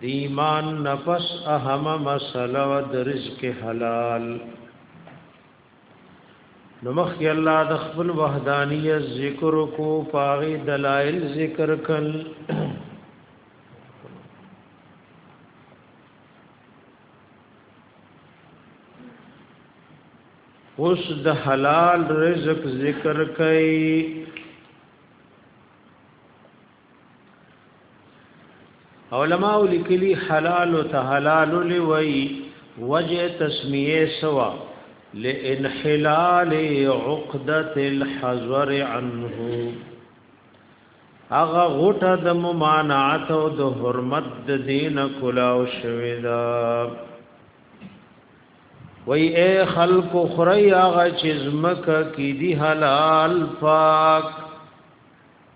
د ایمان نفس اهم مسله و د رزق حلال نو مخ الله د خپل وحدانیت ذکر کو پاغي دلائل ذکر کل اوس د حلال رزق ذکر کئ علماء لیکلی حلال او تحلال لوی وجه تسمیه سوا لانحلال عقده الحذر عنه اغه غټه د ممانعت او د حرمت د دین کلاو شوی دا وی اے خلق خری اغه چزمک کی دی حلال پاک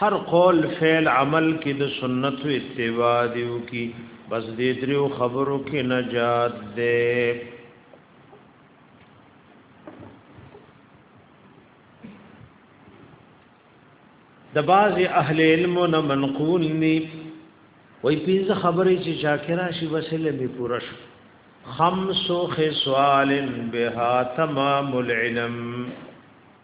هر قول فعل عمل کې د سنت او اتباع دیو کی بس دې دریو خبرو کې نجات ده د باز اهل علم نه منقول ني وای پینځه خبرې چې شاکرا شي وسله می پورش خمس خصال بها تمام العلم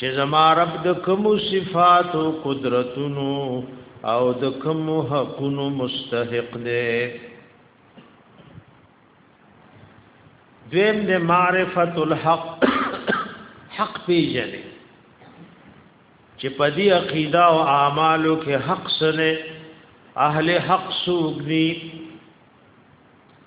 چې زما رب د کوم صفات او قدرتونو او د کوم حقونو مستحق دی دویم د معرفت الحق حق پیژنې چې په دې عقیده او اعمالو کې حق سره اهل حق سوګني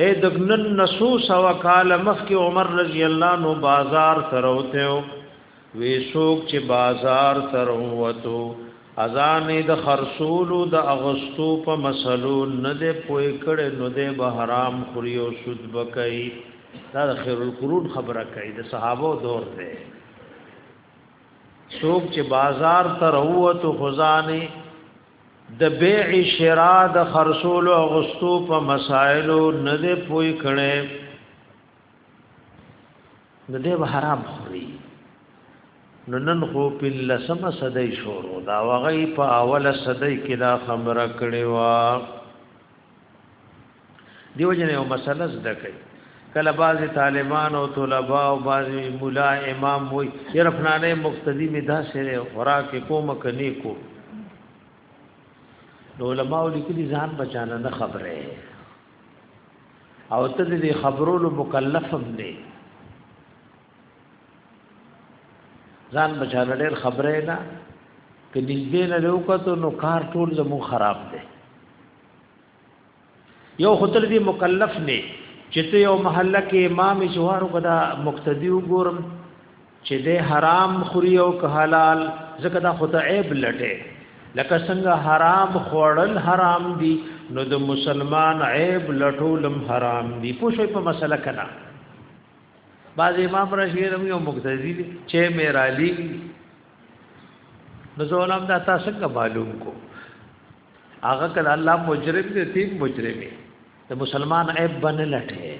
اے دغنن نسو سو کال مخ کې عمر رضی الله نو بازار تروته وی شوک چې بازار تروته اذان د خرصول د اغستو په مسلو نه د پوي کړه نو د بهرام خوريو سود بکای دا خیر القرون خبره کوي د صحابه دور دی شوک چې بازار تروته خزانه د بیع شرا د خرصول او غستو په مسائلو نه دی پوي کړي نو دی به حرام خوري نو نن خو په لسمه صدۍ شروع دا وغي په اوله صدۍ کې دا خبره کړې و دیو جن یو مسله زده کوي کله بعضی طالبان او طلبا او بعضی مولا امام وي یره فلانه مقتدی می دا سره خوراک کوم کني کو نو علماء لیکلي ځان بچانه نه خبره او ته دې خبرولو مکلف هم نه ځان بچانه ډېر خبره نه کې نږدې نه لوکته نو کار ټول زمو خراب دی یو خطر دی مکلف نه چې ته یو محله کې امام جوارو کدا مقتدی وګورم چې د حرام خوري او که حلال ځکه دا خو ته عیب لټه لکه څنګه حرام خوړل حرام دي نو د مسلمان عیب لټولم حرام دي پوښې په مسله کنا بعض امام رشید هم یو مقتدی دي چې میرالی نو زولم دا تاسو څنګه معلوم کو هغه کله الله مجرم دی تیم مجرم دی ته مسلمان عیب بن لټه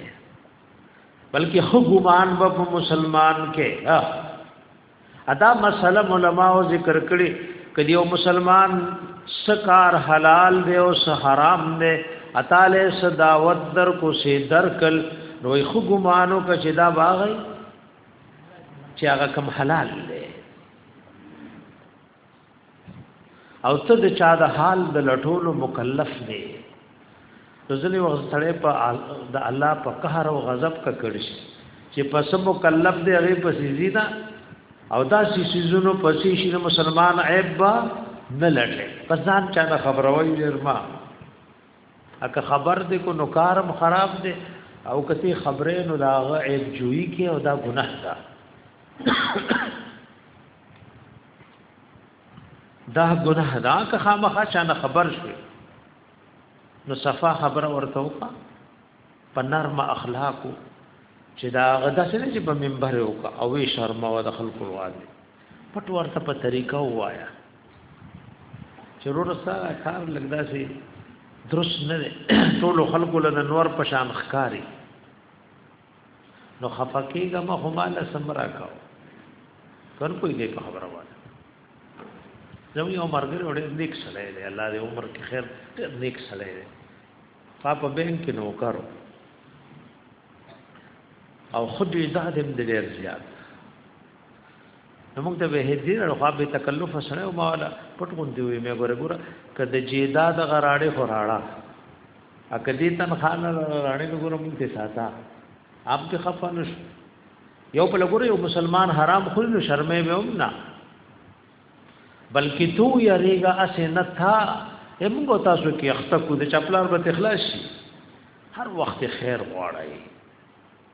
بلکې خو ګمان به په مسلمان کې ادا مسله علماء ذکر کړي کدی یو مسلمان سکار حلال دی او حرام دی اتاله صداوت در کو سي درکل نو خو ګمانو کا چې دا باغی چې هغه کم حلال دی او ته د چا د حال د لټولو مکلف دی ځلې وخت سره په د الله په قهر او غضب کا کړی چې پس مکلف دی هغه په سیزیدا او دا سیزونو په سیشن مسلمان عیب با نه لټه پس ځان چا د خبروي ورما اکه خبر دې کو نکارم خراب دې او کتی خبره نو داغه عیب جوئی کې او دا ګناه ده دا ګناه دا که خامخا چانه خبر شوي نو صفا خبره ورته وکړه په نرم اخلاقو چې دا غدا سره چې په منبر وکړه او وی شرم او د خلکو واده پټ ورته په طریقه وایا چې ورسا کار لګدا سي درست نه ټول خلکو له نور په شان ښکاری نو خفقېګه ما هم له سمرا کاو کن کوئی دې په خبره وایي زمو یو مرګره وړې نیک سره دی الله دې عمر کې خیر ډېر نیک سره دی پاپ بینک کې نو کارو او خود یې زادم دې ډېر زیات نو موږ ته به هدي نه خو به تکلف سره او مالا پټ غون دی مې ګوره ګوره کده جیدا د غراړې خو راړه ا کدی تن خان راړې نو ګوره موږ ته ساته اپ ته خفه نش یو په لګوره یو مسلمان حرام خو نو شرمې به هم نه بلکې تو یریګا اسه نه تھا همغه تاسو کې اخته کو د چپلار به تخلاص شي هر وخت خیر غواړی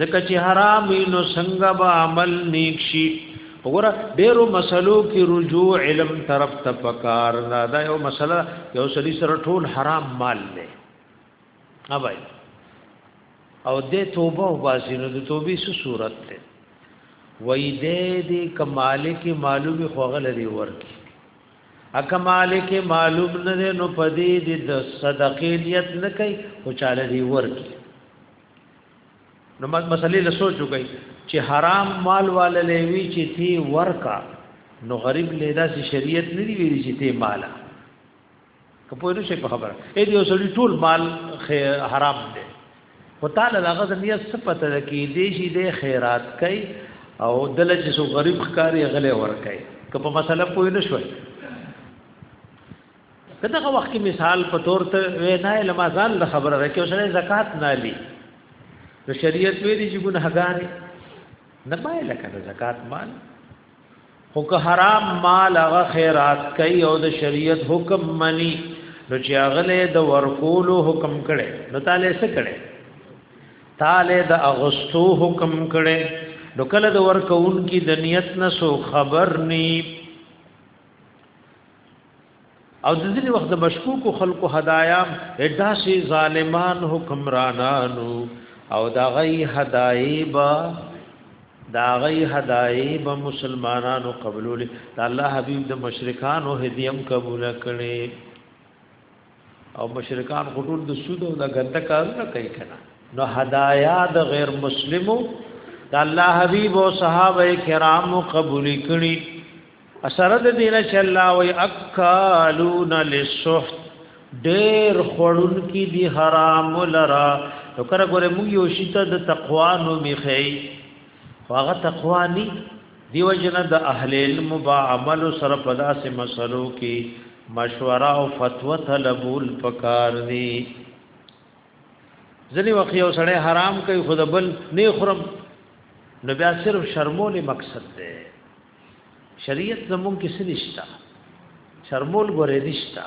ځکه چې حرام نو څنګه به عمل نیک شي وګوره ډیرو مسلو کې رجوع علم طرف ته پکار نه دا یو مسله یو سړي سره ټول حرام مال دی ها بھائی او دې توبه او باسي نو د توبې څه صورت ده وای دې دې کماله کې معلومي خوغل دی ورکی اکماله کې معلوم نه ده نو پدې دې د صدقې نیت نه کوي او چاله دی ورکی نو مسلې له سوچو کوي چې حرام مال واللې وی چې تی ورکا نو غریب له داسې شریعت نه دی ویلي چې تی مالا کپوی نو شي په خبره اې دې اوسړي ټول مال حرام دی خو تعالی هغه د نیت څه پته ده کې دې شي دې خیرات کوي او دل چې سو غریب ښکاری غلې ور کوي که په مسله پوی نه شوي دغه وخت کې مثال په تور ته وینا لما ځان د خبره ده چې سره زکات نه لې نو شریعت ویلي چې ګناهګار نه پای لکه د زکات مال خو که حرام مال هغه خیرات کوي او د شریعت حکم مني نو چې هغه د ورکولو حکم کړي نو تعالی څه کړي تعالی د اغستو حکم کړي نو کله د ورکون کی د نیت نه سو خبر نی او د ځینې وخت د مشکوکو خلکو هدايام داسې ظالمان حکمرانانو او دا غي هدايبا دا غي هدايبا مسلمانانو قبول الله حبيب د مشرکانو هديم قبول کړي او مشرکان خطول د سود او د غنده کارونه کوي کنه نو هدايا د غیر مسلمو د الله حبيب او صحابه کرام قبول کړي اثر د دین چې الله وي اکالون للسحت ډېر خړون کی دي حرام لرا نو کړه ګوره موږ یو شته د تقوا نو میخي هغه تقوا ني دیو جن د اهل علم با عمل سره په داسې مسلو کې مشوره او فتوا طلبول پکار دي ځنی وخت یو سړی حرام کوي خود بل نه خرم نو بیا صرف شرمول مقصد دی شریعت زمون کې څه نشتا شرمول ګورې نشتا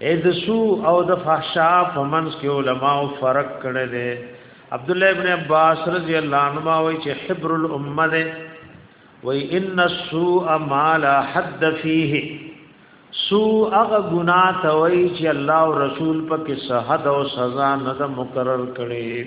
اې د سو او د فحشا په منځ کې علما او فرق کړي دي عبد الله ابن عباس رضی الله عنهما وایي چې حبر الامه ده وای ان السوء ما لا حد فيه سو هغه ګنا ته وای چې الله او رسول په کې صحت او سزا نه مقرر کړي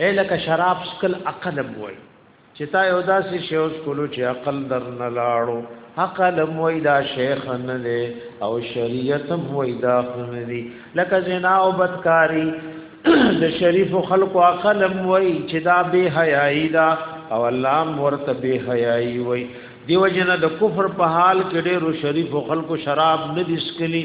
اې لکه شراب سکل عقل موي چې تا یو داسې شی اوس کولو چې عقل در نه لاړو عقل موي دا شیخ نه دی او شریعت موي دا نه دی لکه زنا او بدکاری د شریف خلکو عقل موي چې دا به حیاي دا او الله مرته به حیاي وي دیو جن د کفر په حال کې ډېر شریف خلکو شراب نه دي سکلي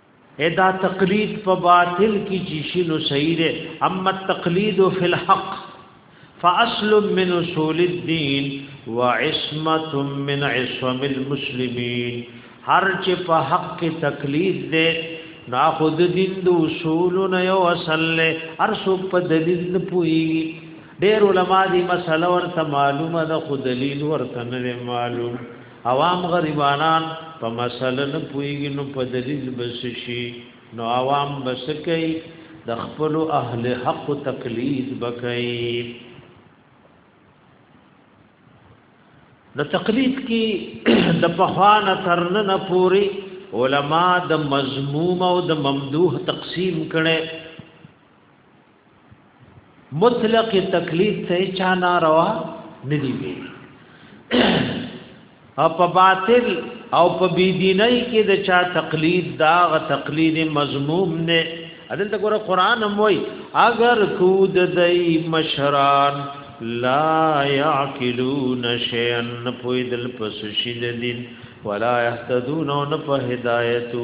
ادا تقلید په باطل کې چې شنو صحیح ده اما التقلید فی الحق فاصل من اصول الدین وعصمه من عصم المسلمین هر چې په حق کې تقلید ده نا خود دین د اصول نه یو اصل له هر څوک په دلیل نه پوي ډېر علما دي مسله ورته معلومه ده خود دلیل ورته نه معلوم عوام غریبانان په مسله نه پويږي نو په دلیل بس شي نو عوام بس کوي د خپل اهل حق تقلید بکئی نو تقلید کی د پخوان ترن نه پوری علما د مضموم او د ممدوح تقسیم کړي مطلق تکلیف ته چا ناروا ندی وی او په باطل او په بی دینی کې د چا تقلید دا غ تقلید مضموم نه عدل ته ګوره قران هم وای اگر کو د دای مشران لا یعقلون شیئا پویدل پس شید دین ولا یهتدون نو په هدایتو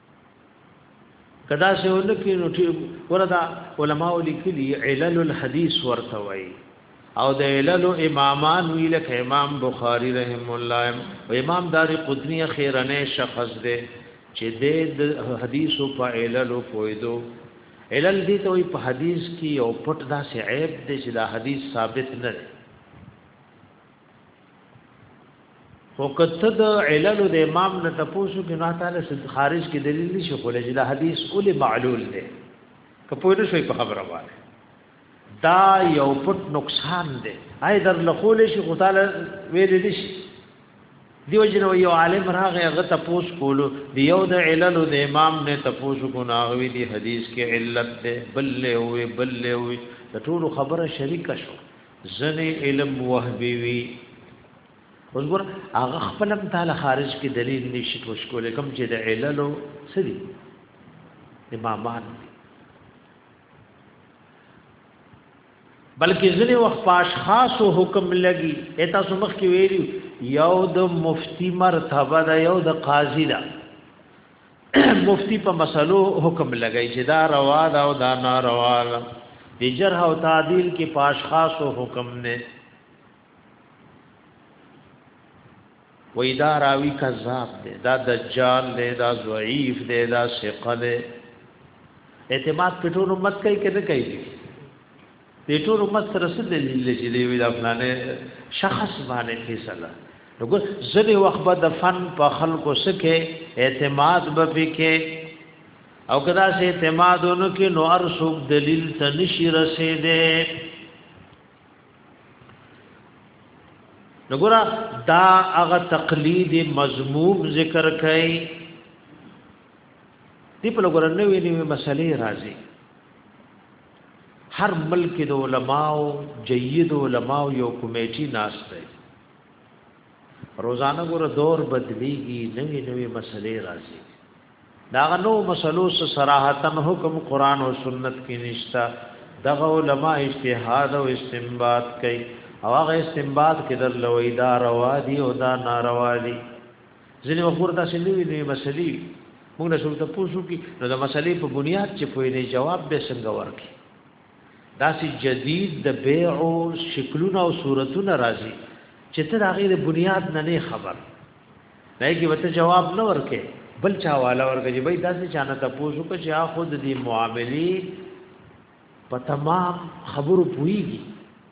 کدا سه ولکې نو ټی وردا علماء لیکلي علل الحديث ورته وای او د علل امامان وی لکه امام بخاری رحم الله او امام دار قطنی خیرنه شخص دی چې د حدیثو په علل پویدو علل دي ته په حدیث کې او پټ دا سه عیب دی چې دا حدیث ثابت نه دی خو کته د علل د امام نه تاسو کې نه تعالی سد خارج کې دلیل نشي کولای چې دا حدیث اول معلول دی که په دې شوي په خبره وایي دا یو پټ نقصان دی آی در لخول شي خو تعالی ویل دي شي دیو جن یو عالم راغی هغه تاسو کولو دی یو د علل د امام نه تاسو کو ناغوي دی حدیث کې علت دی بل له وي بل له وي د ټولو خبره شریکه شو ځنې علم وهبي وي اوس ګور هغه خپل هم تعالی خارج کې دلیل نشي پوښ کولای کوم چې د عللو سړي امامان بلکې ځنې وخت پاش خاص حکم لګي اته سمخ کې ویلو یو د مفتی مرتبه ده یو د قاضی ده مفتی په مسلو حکم لګی چې دا روا دا او دا ناروا ده د جرح او تعدیل کې پاش خاص حکم نه وې دا راوی کذاب دی دا دجال دی دا ضعیف دی دا ثقه دی اعتماد پټول امت کوي کنه کوي دې ټول امت سره څه دلیل دی چې دی وی دا فلانه شخص باندې فیصله وګور ځلې وخت به د فن په خلکو سکه اعتماد به پکې او کدا سه اعتماد ونو کې نو هر څوک دلیل ته نشي رسیدې وګور دا هغه تقلید مضموم ذکر کړي دی په لګور نوې نوې مسلې راځي هر ملک د علماو جيد علماو یو کمیټي ناشته روزانه ګور دور بدلیږي نوې نوې مسلې راځي دا غنو مسلو سره صراحتن حکم قران او سنت کې نشتا دغه علما اجتهاد او استنباط کوي او هغه استنباط کې در لوي دا روا دي او دا ناروا دي ځینې وخت ورته سې نوې نوې مسلې وي موږ نه شو ته پوسو کی نو د مسلې په بنیاد چې پوی نه جواب به څنګه ورکي داسې جدید د بیع او شکلونه او صورتونه راځي چې تر هغه د بنیاد نه نه خبر نه کی وته جواب نه ورکې بل چا والا ورکې چې بھائی داسې چانه ته پوسو کې چې خود دې معاملې په تمام خبرو پويږي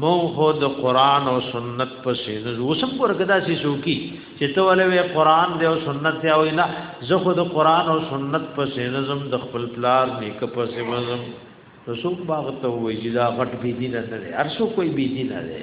مونږ خو د قران او سنت په سینه اوسم ورګدا سي سوکي چې ته ولې قران دی او سنت دی او نه زه خو د قران او سنت په سینه زم د خپل پلار نیک په سینه زم رسوک باغ ته وې چې دا غټ بي دي نه دی هر څو کوئی بي دي نه دی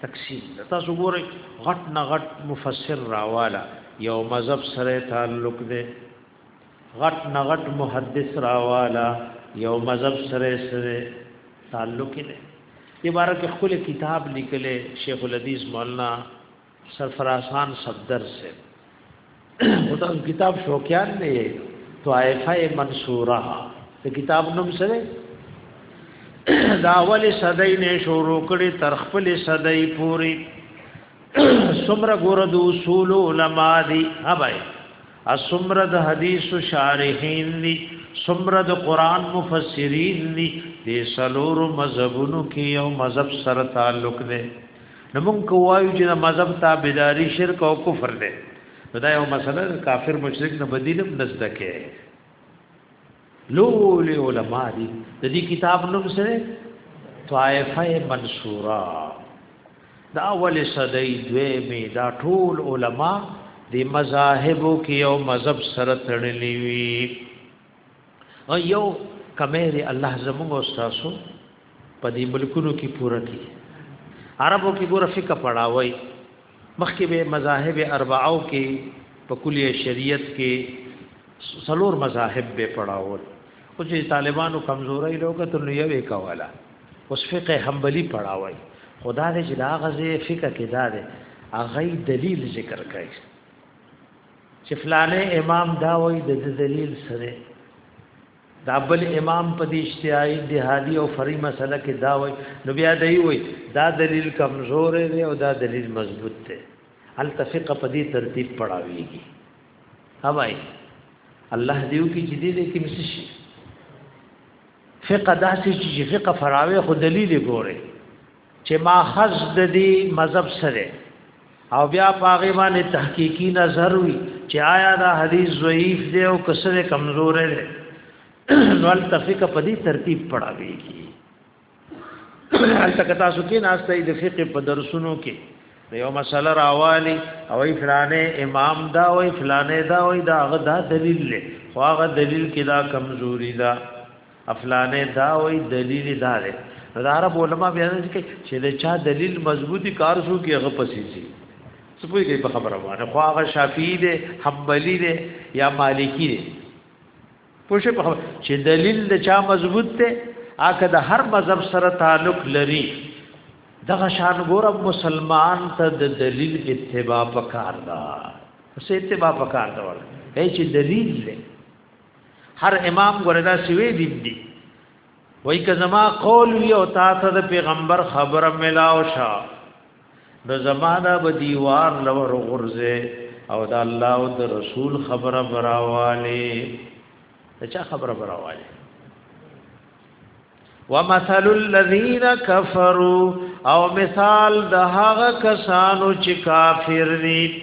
تقسیم ده تاسو ګورئ غټ نه غټ مفسر راواله یو مذهب سره تعلق ده غټ نه غټ محدث راواله یو مذهب سره سره تعلق ده عبارت خپل کتاب لیکل شیخ الحدیث مولانا سرفرازان صفدر سے او تاسو کتاب شوکیان دی طائفه منصوره ته کتاب نوم سره دا اولی صدای نه شروع کړي تر خپل صدای پوری سمره ګور د اصول علما دي هبای اسمره د حدیث شارحین دي سمره د قران مفسرین دي د سلور مذهبونو کې یو مذهب سره تعلق دی نو موږ کوایو چې د مذهب تابعداري شرک او کفر دی نو دا یو مسله کافر مشرک نه بدیلم نزد کې لول علماء دي د دې کتاب نوم سره طائفه منصوره دا اول صدای دوی می دا ټول علما د مذاهبو کې یو مذهب سره تړلی وي یو کمېری الله زموږ او تاسو په دې ملکونو کې پوره کړي عربو کې ګوره فقہ پڑھاوي مخکې به مذاهب اربعو کې په کلیه شریعت کې سلور مذاهب به پڑھاول او چې طالبانو کمزوري لوګه تر نو یوې کوله اوس فقه حنبلی پڑھاوي خدا دې چې دا غزه فقه کې دا ده اغه دلیل ذکر کوي چې فلانه امام دا وایي د دلیل سره دا بل امام په دې اشتیاي دهادي او فري مسله کې دا وایي نو بیا دی وایي دا دلیل کمزور دی او دا دلیل مضبوط دی التفق په دې ترتیب پڑھاویږي هواي الله دیو کې جدي دې کې مسشي فقه داسې چې فقه فراوي خو دلیل ګوره چې ما خز د دې مذهب سره او بیا پاغه باندې تحقیقی نظر وی چې آیا دا حدیث ضعیف دی او کسره کمزور دی نو التفق په دې ترتیب پڑھاوي کی التک تاسو کې ناشته د فقه په درسونو کې یو مسله راوالی او ای فلانه امام دا او ای فلانه دا او دا غدا دلیل له خو هغه دلیل کې دا کمزوري ده افلانه دا وای دلیل دا دی نو د عرب علما بیا ځکه چې دا چا دلیل مضبوطی کار شو کې هغه پسې شي څه پوي کوي په خبره باندې خو هغه شافعي دی حنبلي دی یا مالکی دی پوه شي په خبره چې دلیل د چا مضبوط دی اګه د هر مذهب سره تعلق لري دغه شان ګور مسلمان ته د دلیل اتباع پکار دا څه اتباع پکار دا ول هي چې دلیل دی هر امام وردا سوي دي دي وای که زما قول وی او تا ته د پیغمبر خبره ملاو شا نو زما دا به دیوار لور غرزه او دا الله او د رسول خبره براواله چا خبره براواله ومثل الذين كفروا او مثال د هغه کسانو چې کافر دي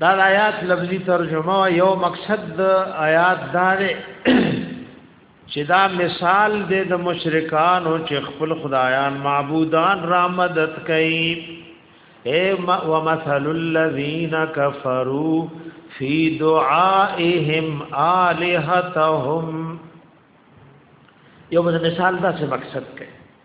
دا آیات لفظي ترجمه یو مقصد د آیات دا دی چې دا مثال دی د مشرکانو چې خپل خدایان معبودان را مدد کوي اے ومثل الذین کفروا فی دعائهم الہتهم یو مثال دا څه مقصد کوي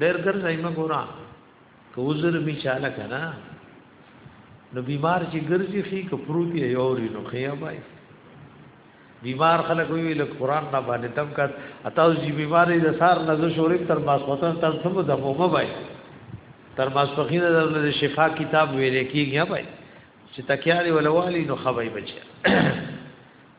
ډېر ګرځای ما ګورا که وزر می چاله کنه نو بیمار چې ګرځي خي که پروتي یوري نو خیا بای بیمار خلک وی له قران نه باندې تم کا اتاو جی بیماری د سار نه زو شوري تر ماسوتن تر سم د مومه بای تر ماسپخینه د شفا کتاب ویل کیږي بای چې تکیاري ولوالي نو خوي بچي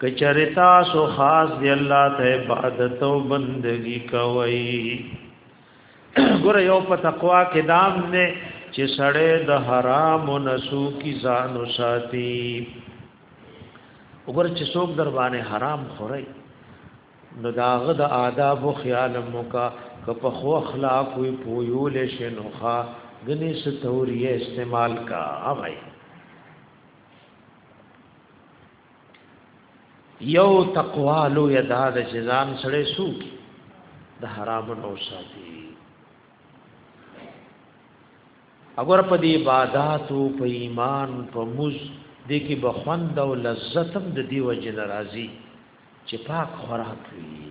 کچره تاسو خاص دی الله ته عبادت او بندگی کوي ګوره یو په تقوا کې دام نه چې سړی د حرام او نسو کی ځان وساتي وګوره چې څوک در باندې حرام خوري نو داغه د آداب او خیال موکا که په خو اخلاق وي پویول شنوخه غني ستوري استعمال کا اوای یو تقوا لو یدا د جزان سره سوق د حرام نو ساتي اگر په دې عبادت او په ایمان په مز د کې بخوند او لذت هم د دیو جن راضي چې پاک خوراک وي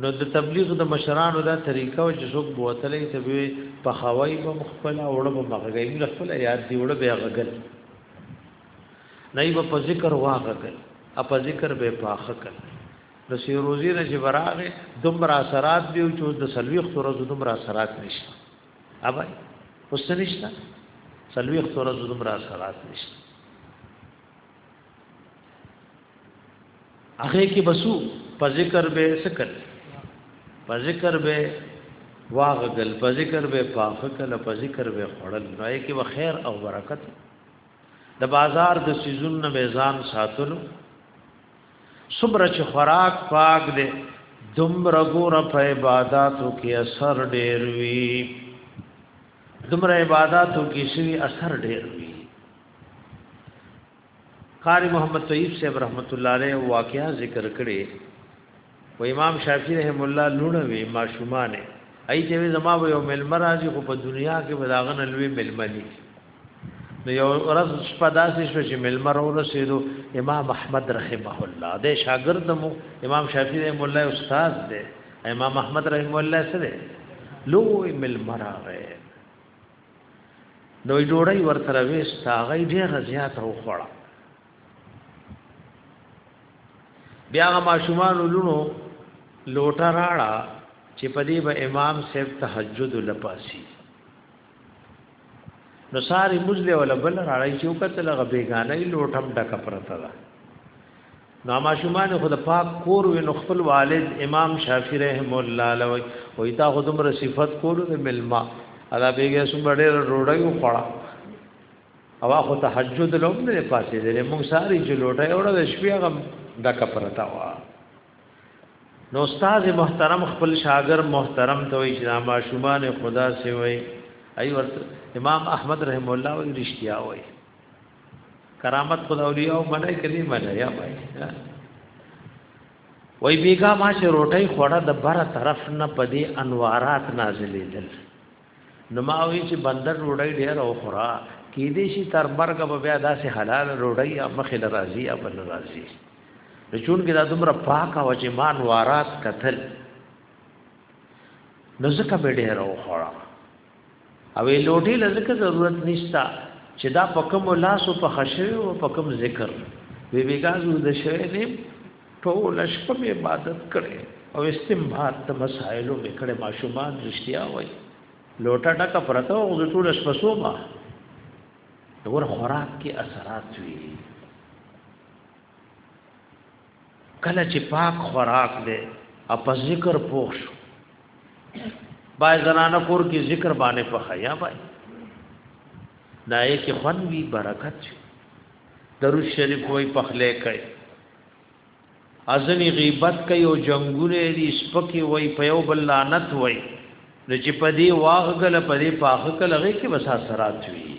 نو د تبلیغ د مشرانو دا طریقه او چې څوک بوتلې ته به په خوای به مخفل او له مغګې موږ خپل یاد دی وړ به غګل نه یې په ذکر واغګل اپ ذکر به پاخه کړ نو سی روزی نه چې براغه دومره اثرات دی او چې د سلويخ تر زو دومره اثرات نشته اوبه اوس نشته سلويخ تر زو دومره اثرات نشته هغه کې بسو په ذکر به سکت په ذکر به واغل په ذکر به پاخه کله په ذکر به خړل راي کې و خیر او برکت د بازار د سيزون نه میزان ساتلو صبر چې خوراک پاک دې دم رغور په عبادتو کې اثر ډېر وي دمر عبادتو کې شي اثر ډېر وي قاری محمد طیب صاحب رحمت الله علیه واقعا ذکر کړي و امام شافعی رحم الله لونه وی ماشومانه ای چې زما و یو مل مرাজি خو په دنیا کې بداغن لوی مل ملي نو یو ورځ شپه داسې شو چې مل مر ورسېدو امام احمد رحمه الله د شاګرد مو امام شافعی رحم الله استاد دی امام احمد رحم الله سره لوی مل مراغه نو ډوړی ورسره وېست هغه ډېره زیاته وخوړه بیا هغه ماشومان لونو لوټه راړه چې په دې به امام صاحب تهجد لپاسي نو ساری مزله ولا بل راړی چې وکتل غ بیگانه لوټم ډک پرته ده نو ماشومان خود پاک کور و نو خپل والد امام شافعی رحم الله علیه او ایتا خود مر صفت کول د ملما ادا بیګه سم ډېر روړی خوړه او خو تهجد لوم نه پاسې دې موږ ساری جلوټه اورا د شپې غم د کپرتا وا نو استاد محترم خپل شاګر محترم ته وی چې ماشومان خدا سی وی ای ورته امام احمد رحم الله وی رښتیا وی کرامت خدای اولیاء منای کدی منای یا بای وای بیګا ما چې روټي خوړه د بره طرف نه پدې انوارات نازلې دل نو ما وی چې بندر روټي ډېر او خورا کې دې شي تر مرګ به بیا داسې حلال روټي یا مخې لرازي یا بل لرازي نو چون کې دا دومره پاک او چې مان وارات قتل نو زکه به ډېر او خورا او لوټي لزکه ضرورت نشتا چې دا په کوم لاس او په خشوي او په کوم ذکر وی بیګازو د شوی نه ټول شپه می عبادت کړي او استنباط ته مسائلو می کړي ماشومان رښتیا وای لوټه ټک پرته او د ټول شپه سوما دور خوراک کې اثرات وی کله چې پاک خوراک دی او په ذکر پوښ بای زنانه کور کې ذکر باندې په خیا بای دای کې خون وی برکت شي درو شریف وای په خله کوي ازنی غیبت کوي او جنگونه دي سپکی وای په یو بل لعنت وای نو چې په دې واغګل په دې پاخه کله کې وسا سرات وی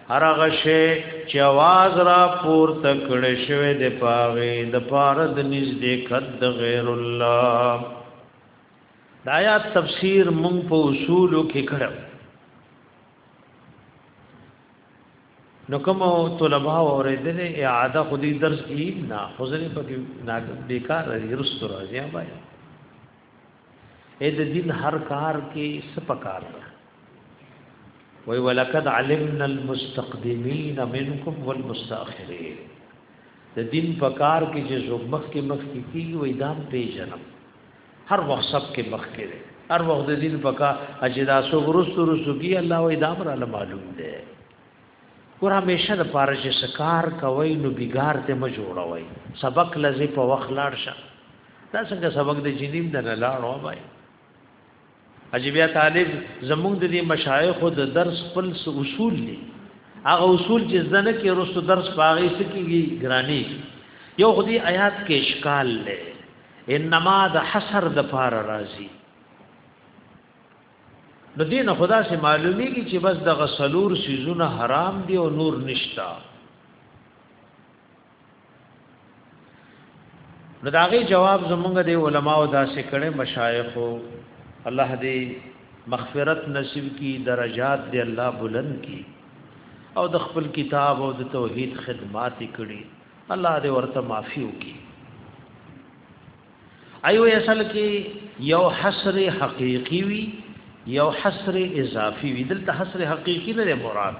هرغه شی چې आवाज را پور تکړه شوی د پاغه د پارد نږدې کد غیر الله دا یا تفسیر مونږ په اصول کې کړو نو کوم طلبه اوریدل اعاده خو دې درس دی نه حضرې پکې نه بیکار رست راځي بای اې د دین هر کار کې سپکار ده وی ولقد علمنا المستقدمين منكم والمستاخرين د دین په کار کې چې زوګ مخ کې مخ کې کیږي وې دام پیژنم هر وخت سب کې مخ کې دی هر وخت د دین په کار اجدا سو ورستو رسو کی الله وې دام را معلوم دی ور همیشه د پاره چې سکار کوي نو بیګار ته ما جوړوي سبق لذي په وخت لاړ شه دا څنګه سبق د جنیم د نه لاړو وای عجیبیا طالب زمونږ د دې مشایخ د درس خپل اصول دي هغه اصول چې زنه کې رسو درس پاغي سکیږي ګرانی یو خدي آیات کې اشکال لې انما د حسر د فار راضی نو دین خدا سے معلومی کی چې بس د غسلور سیزونه حرام دی او نور نشتا نو داغه جواب زمونږ د علماو داسې کړي مشایخو الله دې مغفرت نصیب کی درجات دې الله بلند کی او د خپل کتاب او د توحید خدمات کړي الله دې ورته معافي وکي ایو اصل کې یو حصر حقيقي وي یو حصر اضافي وي دلته حصر حقيقي نه مراد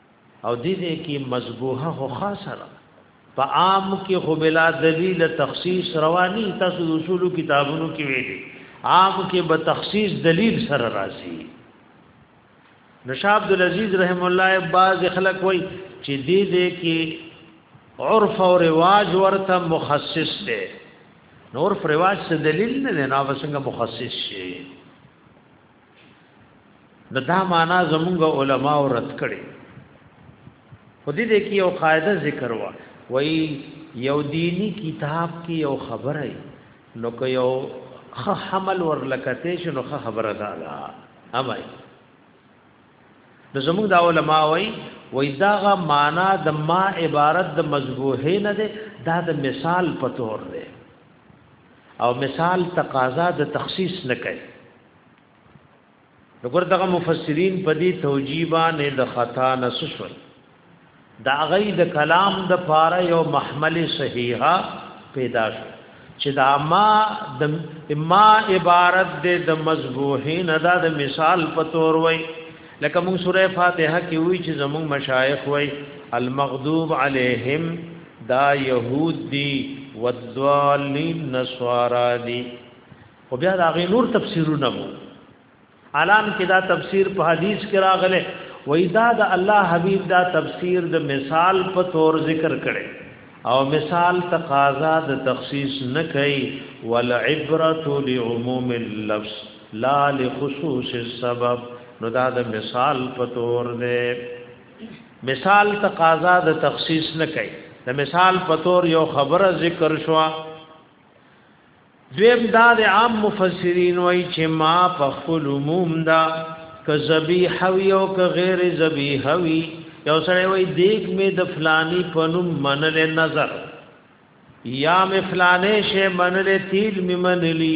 او دې دې کې مذبوحه خو خاصه ده په عام کې خو بلا دلیل تخصیص رواني تاسو د اصول کتابونو کې ویلي عام کې به تخصیص دلیل سره راځي نشاب العزیز رحم الله باز خلق وای چې دې دې کې عرف او رواج ورته مخصص دی نور رواج څه دلیل نه نه وسنګ مخصص شي نو دا معنا زمونږ علما او رد کړي خو دې دې کې یو قاعده ذکر وا وای یو دینی کتاب کې یو خبره نو که یو خ حمل ورلکته شنو خ خبره ده لا امای نو زمونږ دا علما وای وای داغه معنا د ما عبارت د مذبوحه نه ده دا د مثال په تور ده او مثال تقاضا د تخصیص نه کوي نګور دغه مفسرین په دې توجیبا نه د خطا نسشل دا غي د کلام د پاره یو محمل صحیحه پیدا شو چې دا ما د ما عبارت د د مذبوحین ادا د مثال په تور وای لکه موږ سوره فاتحه کې وی چې زموږ مشایخ وای المغضوب علیهم دا یهود دی والضالین نصارا دی خو بیا دا غي نور تفسیرونه وو الان کې دا تفسیر په حدیث کې راغله وای دا د الله حبیب دا تفسیر د مثال په تور ذکر کړي او مثال تقاضا د تخصیص نه کوي والعبرت لعموم اللفظ لا لخصوص السبب نو دا د مثال په تور دی مثال تقاضا د تخصیص نه کوي د مثال په تور یو خبره ذکر شوه دویم دا د عام مفسرین وای چې ما په خپل عموم دا که ذبیح وی او که غیر ذبیح وی یو سره وای دیک می د فلانی پنوم منل نظر یا می فلانه شه منل تیل می منلی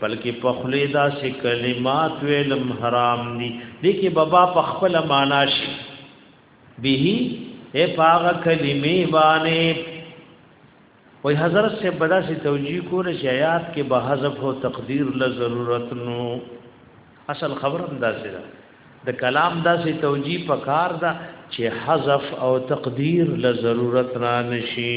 بلکې په خلی داسې کلمات ویلم حرام دي دې کې بابا په خپل معنا شي به اے پاغه کلمې باندې وای حضرت سے بڑا سی توجیه کول شي آیات کې به حذف او تقدیر له ضرورت نو اصل خبره اندازې ده د کلام داسې توجیه پکار ده چې حذف او تقدیر له ضرورت را نشي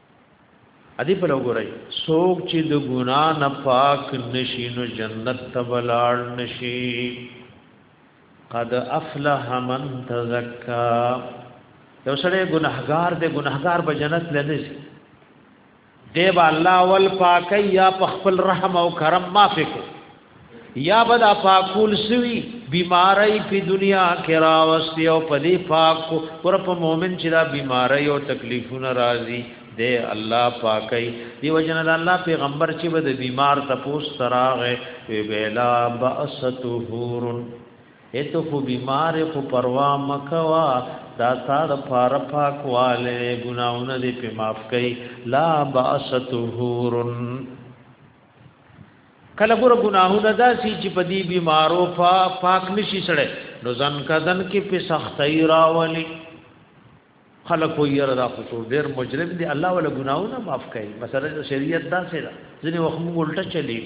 ادي په لګورای څوک چې د ګنا نه پاک نشي نو جنت ته بلاړ نشي قد افلح من تزکا یو سره ګناهګار دی ګناهګار به جنت لنی شي دی با الله ول پاکي یا په خپل رحم او کرم معافي کو یا بدا پاکول سوی بیماری په دنیا کې راوستي او په دې پاک کو پر په مؤمن چې دا بیماری او تکلیفونه راځي دے الله پاکي دی وجنه د الله پیغمبر چې به د بیمار تپوس تراغه وی بلا باسطهور اته خو بیمار خو پروا مکوا دا تار پار پاک والے گناونه دی په معاف کئ لا باسطهورن کله ګور ګناهونه داسي چې په دې بیمارو فا پاک نشي سره نو ځن کدن کې په سختۍ راولي خلک وي یره دا خو ډېر مجرم دی الله ولا ګناهونه معاف کوي مثلا شریعت داسې ده ځنې وخت موږ الټه چلی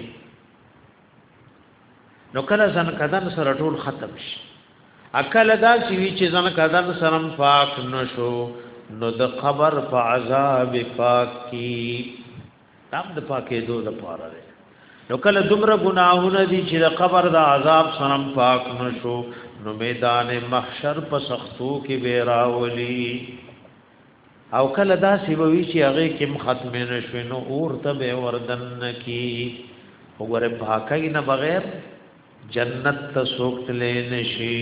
نو کله ځن کدن سره ټول ختم شي اکل دا چې وی چې ځن کدن سره پاک نشو نو د قبر په عذاب پاک کی دام د پاکېدو د پاره دی نو کله دومره ګناهونه دي چې د قبر د عذاب سره پاک نشو نو میدان محشر په سختو کې بیراولي او کله دا سی وی چې هغه کې ختم نشوي نو اور ته به وردن کی وګوره پاکای نه بغیر جنت ته سوکت لې نشي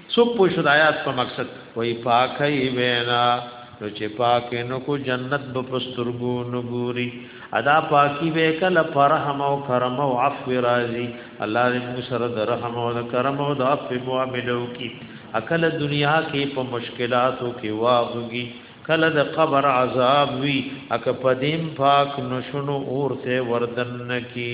څوک پوه شو د آیات په مقصد وای پاکي وینا نو چې پاک نو کو جنت به پسترګو نو ګوري ادا پاکي به کله فرحم او کرم او عفو راضي الله دې موږ سره د رحم او د کرم او د عفو معاملو کی اکل دنیا کې په مشکلاتو کې واغږي کله د قبر عذاب وی اک پدیم پاک نشونو اور ته وردن کی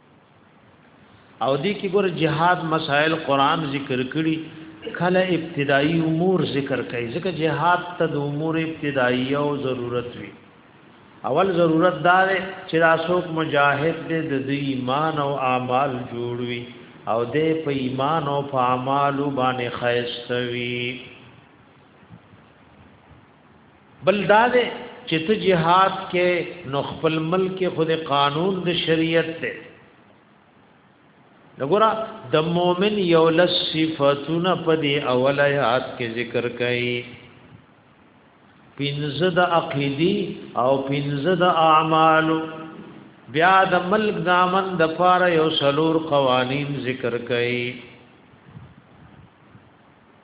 او دې کې ګور جهاد مسائل قران ذکر کړي کله ابتدایي امور ذکر کړي ځکه جهاد ته د امور ابتدایي او ضرورت وي اول ضرورت دا دی چې راسوک مجاهد دې د ایمان او اعمال جوړوي او دې په ایمان او په اعمال باندې خیستوي بل دا دی چې ته جهاد کې نو خپل ملک خود قانون د شریعت دی وګوره د مؤمن یو لس صفاتونه په دې اول آیات کې ذکر کړي پنځه د عقیدی او پنځه د اعمال بیا د ملک دامن د پاره یو سلور قوانین ذکر کړي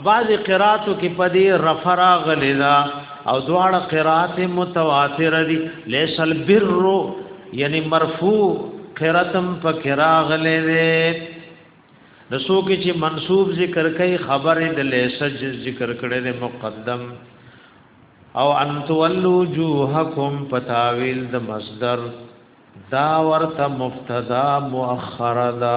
اباظ قراتو کې پدې رفع راغلی دا او دواړه قرات متواتر دي ليس البر یعنی مرفوع قراتم په کراغله دي د سو کې چې منصوب ذکر کوي خبره د ليس ذکر کړي د مقدم او ان تولوا وجوهکم پتاویل د مصدر دا ورته مبتدا مؤخر ده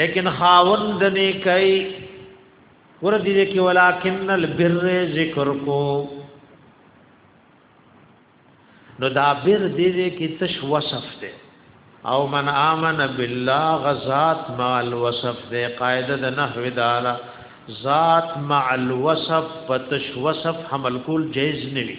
لیکن خاوند نه کوي ور دي کې ولکن البر ذکر کو نو دا بر دې کې تش وصف ده او من امن بالله غزات مع الوصف ده قاعده د نحو دالا ذات مع الوصف پتش وصف حمل کول جائز نه وي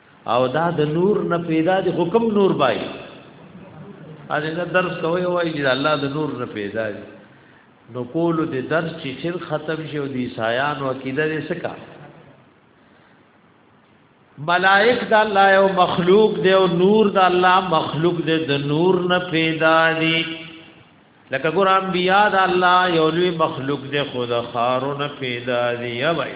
او دا د نور نه پیدا دي حکم نور بای اځنه درس کوي وای چې الله د نور نه پیدا دي نو کول د درس چې شر ختم شي او د عیسایان او عقیده دې سکا ملائک د الله یو مخلوق دی او نور د الله مخلوق دی د نور نه پیدا دي لکه ګور انبیاء د الله یو لوی مخلوق دی خود خارونه پیدا دي یا وای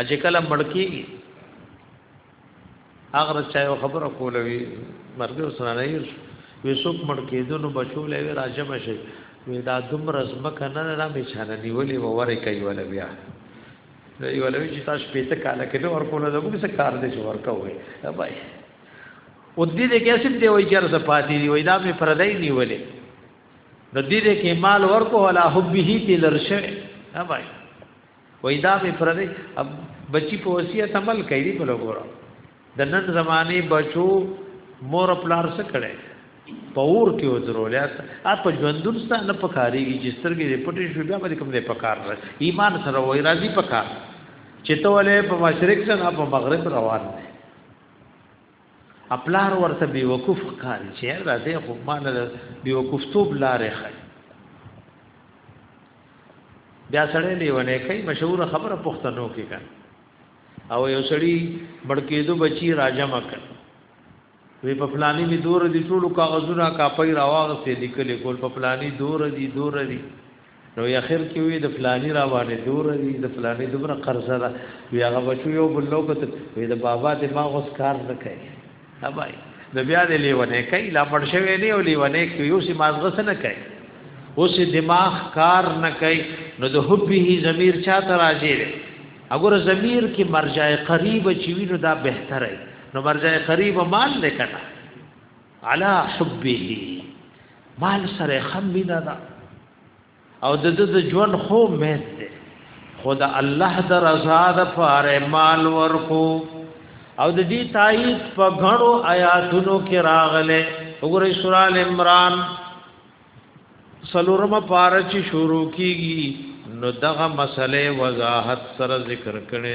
اجه کله مړکی اگر چا یو خبره کولوي مرګ سره نه یو وی څوک مړ کېدو نو بچو لوي راجم شي وی دا دم رزم کنه نه را بچانه نیولې ووره کوي ولا بیا نو یو لوي چې تاسو په ته کال کې ور کوله دا موږ څه کار دې چې ور کوي بای او دې دې کې اسیم دی وای چې رس پاتې دی وای دا مې پردای نیولې نو دې دې کې مال ورکو ولا حبه تی لرشه ها بھائی وای دا به پر دې بچی په وصیت عمل کوي دی په لګورا د نن زمانه بچو مور پلار څه کړي په اور کې وځرولات اپ په ژوندون سره نه پکاريږي چې سترګې دې پټې شو بیا باندې کوم دې پکار راځي ایمان سره وای راځي پکار چې ته ولې په مشرق څخه په مغرب روان دي خپلار ورته بي وقوف ښکاري چې را دې خو مان له بي وقوف توب لارې خای بیا سړی لیونه کوي مشهور خبره پښتنو کې کړه او یو سړی مړکېدو بچی راجم کړ وی په فلانی می دور دي ټول کاغذونه کاپي راواغسته لیکل کول په فلانی دور دي دور دي نو یې اخر کې وی د فلانی را باندې دور دی د فلانی دومره قرضه ده وی هغه بچو یو بل لو کته وی د بابا دماغ اوس کار نه کوي ها بای د بیا د لیونه کوي لا پړ شوی نه او لیونه کوي یو سی مازغه سره نه کوي اوس دماغ کار نه کوي نو د حبه ضمیر چا ته راځي دی اگر ضمیر کې مرجع قریب چوي نو دا بهتره نو مرجع قریب مال نه کړه علا حبه مال سره خم مینا دا او د د ژوند خو مهد ده خدا الله د رضا د پاره مال ورکو او د دې تایید په غړو آیاتونو کې راغله وګورئ سورہ عمران سلورم پاره چې شروع کیږي نو دغه مسلې وضاحت سره ذکر کړي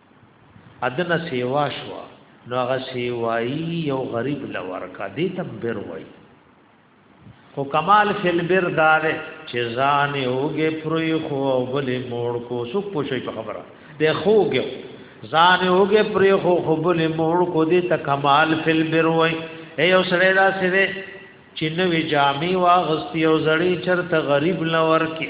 ادنه سیوا شو نو هغه سیوای یو غریب لورکا دې تم بیر وای خو کمال فل بیر دار چې ځان اوګه پرې خو بلې مور کو سو پوښي په خبره د خوګه ځان اوګه پرې خو خو بلې مور کو دې ته کمال فل بیر وای اے یو سره دا سره چې نوې جامې واغستی او زړې چرته غریب لور کې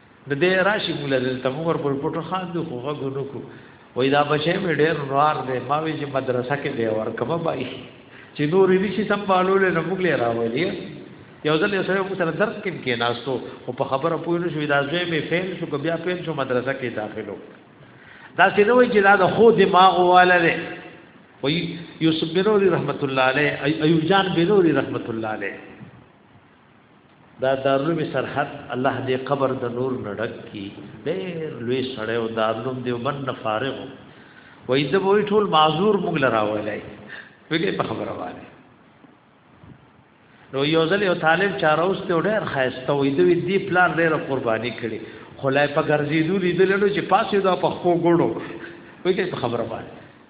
د دې راشي مولا دلته مور پر پټو خان دو خو غو نو کو وای دا بچې مې ډېر نوار دی ما وی چې مدرسه کې دی ور کبه بای چې نور دې شي سمبالول نه موږ لري راولې یو ځل یو سره سره درس کې کې ناستو او په خبره پوه نه شو دا زوی مې فیل شو بیا فیل شو مدرسه کې داخلو دا څه نه وای چې دا د خو دماغ واله دی وای یوسف بنوري رحمت الله علیه ایوب جان بنوري رحمت الله علیه دا دارلوم سرحد الله دې قبر د نور نډک کی ډېر لوی سړی او دارلوم دې وبن فارغ وای د وای ټول معذور موږ لراولای ویلې په خبره وایي نو یو ځل یو طالب چاروس ته ډېر خاسته وې د دې پلان ډېر قرباني کړي خلای په ګرځېدو لیدل نو چې پاسې دا په خو ګړو ویلې په خبره وایي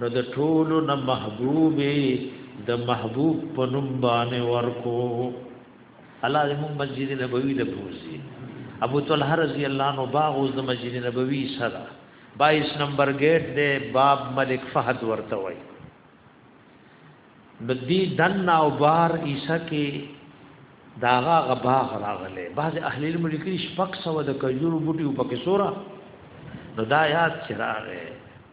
نو د ټولو نه محبوب د محبوب په نوم باندې ورکو الله دې موږ مسجد نبوي له بوزي ابو طلحه رضی الله عنه باغ اوس د مسجد نبوي سره 22 نمبر گیټ دې باب ملک فهد ورته وای بدی دن او بار عیسی کې داغه غباغ راغله بعض اهل علم لیکي شپک سو د کجورو بوټي په کې سورا نو دا یاد چراغه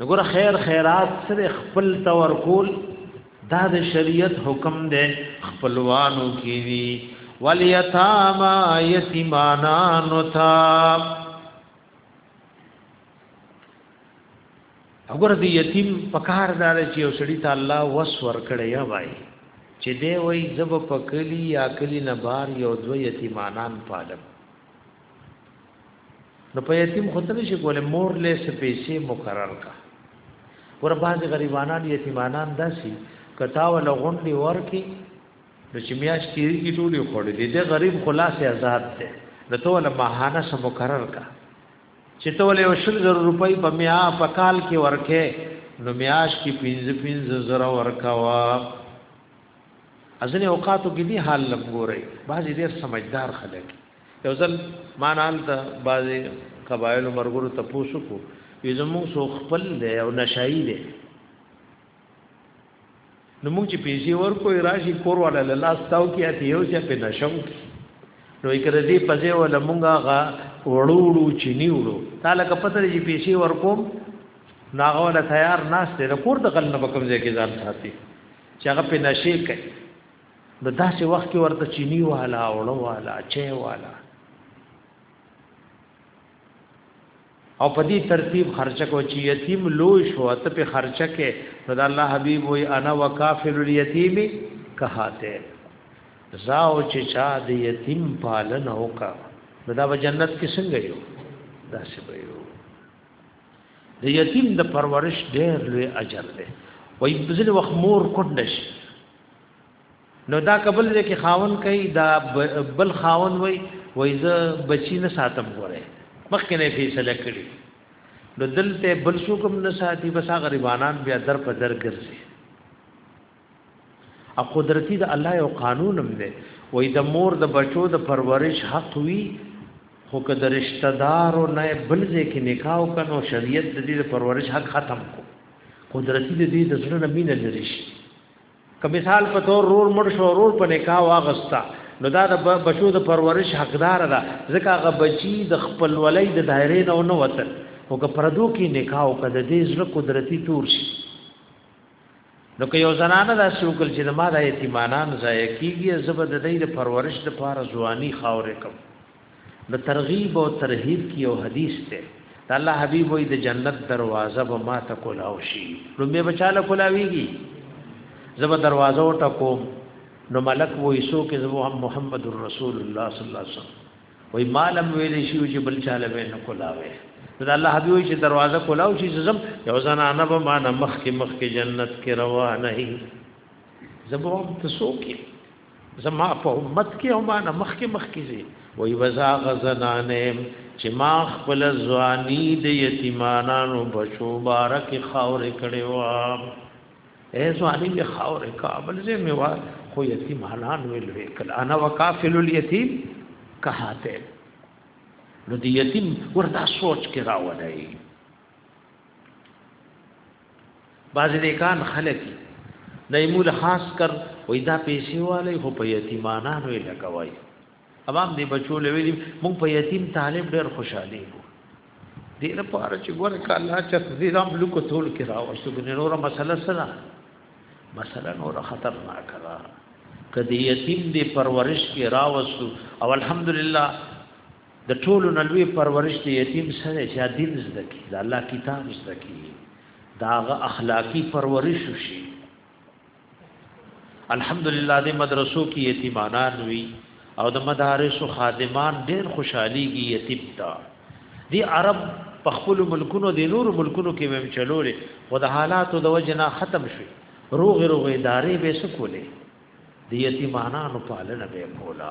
نګور خیر خیرات سره خپل تور کول دا د شریعت حکم دی خپلوانو کې وی ولیتاما یتیمانانو تا وګور دی یتیم پکار دار چې یو سړی ته الله وس ور کړی یا وای چې دی وای زب پکلی یا کلی نه بار یو دو یتیمانان پالم نو په یتیم خو ته نشي کولای مور له څه پیسې مقرر کا ور باندې غریبانان یتیمانان داسي کتا ول غونډي ورکی نو چې میاش تیری کی ټولې خوړې دي د غریب خلاص آزاد ده نو ته ول ماهانه سم مقرر کا چې ته ول یو شل زر روپۍ په میا په کال کې ورکه نو میاش کی 15 15 زر ورکوا ازنه اوقاتو کې دی حال لګوري بعضی ډیر سمجدار خلک یو ځل ما نه هلته بعضې قبایلو مرګرو ته پوسو کو وی زموږ سو خپل دی او نشایی دی نو موږ چې پیسې ورکو راشي کور والا لاس تاو کیا ته یو څه په نشو نو یک رضی پځه ولا مونږه غا وړو وړو چینی وړو تعالی که پته دې پیسې ورکوم ناغه ولا تیار ناس ته کور د غل نه بکم ځای کې ځان ساتي چې هغه په نشې کوي د داسې وخت کې ورته چینی والا اوړه والا چه والا او په دې ترتیب خرچه کو چې یتیم لوی شو ته په خرچه کې رضا الله حبیب وی انا وکافل الیتیم کهاته زاو چې چا د یتیم پالن وکا دا په جنت کې څنګه یو دا څه به یو د یتیم د پرورش ډېر لوی اجر دی وای بزل وخت مور کډش نو دا قبل دې کې خاون کوي دا بل خاون وای وای زه بچی نه ساتم ګوره مخکې نه فیصله کړی نو دلته بل شو کوم نه ساتي بس هغه غریبانان بیا در په در ګرځي او قدرتی د الله یو قانون هم دی وای د مور د بچو د پرورش حق وی خو که د رشتہ دار او نه بل ځای کې نکاح وکړو شریعت د دې پرورش حق ختم کو قدرتی د دې د زړه نه مینه لري شي که مثال په تور رور مړ شو رور په نکاح واغستا نو دا د بچو د پرورش حقدار ده ځکه هغه بچی د خپل ولای د دایره نه نه وته او که پردو کې نکاح او کده دې زړه قدرتی تور شي نو که یو زنانه دا شوکل چې د ما د یتیمانان ځای کیږي زبد د دې د پرورش د پاره ځواني خاورې کوم د ترغیب او ترهیب کی یو حدیث ته د الله حبیب وی د جنت دروازه به ما ته کولاو شي لومبه بچاله کولاویږي زب دروازه او ټکوم نو ملک وو ایسو کې زو محمد رسول الله صلی الله علیه وسلم وای مالم ویلې شو چې بل چاله به نه کولاوي دا الله حبیب چې دروازه کولاو شي زم یو زنا نه به مان مخ کې مخ کې جنت کې روانه هي زبو تاسو کې زما په امت کې او ما نه مخکې مخکې زی وای وزا غزنانم چې ما خپل ځواني د یتیمانانو بچو بارک خاور کړي وا اے ځواني به خاور کابل زه میوا خو یتیمانان ویل وکړه انا وکافل الیتیم کهاته نو دی یتیم وردا سوچ کې راوړی باز نیکان خلک نیمول خاص کر وې دا پیسې والے خو په یتیمانانو یې لګوي امام دې بچو لویلی مونږ په یتیم طالب ډېر خوشاله یو دې لپاره چې ګور کاله چې دې رام لوکو ټول کې راوستو ګنې نور مسله سره مسله نور خطرناک را کدی یتیم دې پرورش کې راوستو او الحمدلله د ټولو نه لوی پرورش د یتیم سره چې دین زده کی د الله کتاب زده کی داغه اخلاقی پرورش شي الحمدلله د مدرسو کې یتیمانان وی او د مدارس خادمان ډېر خوشحاليږي یتیم تا دی عرب په خپل ملکونو د نور ملکونو کې ویم چلولې خو د حالاتو د وجنا ختم شي روغ روغ ادارې به سکولې د یتیمانانو پالنه به کوله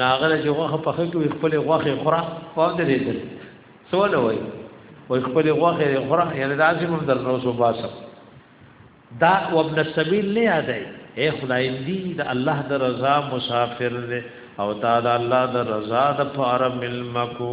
ناغله چې غوخه په خکه وي خپل غوخه خورا په دې دې سوال وای وای خپل غوخه خورا یعنی لازم هم در نو سو باسه دا وابن السبيل نه یادای اے خدای دې د الله د رضا مسافر دې او تا د الله د رضا د فارم ملمکو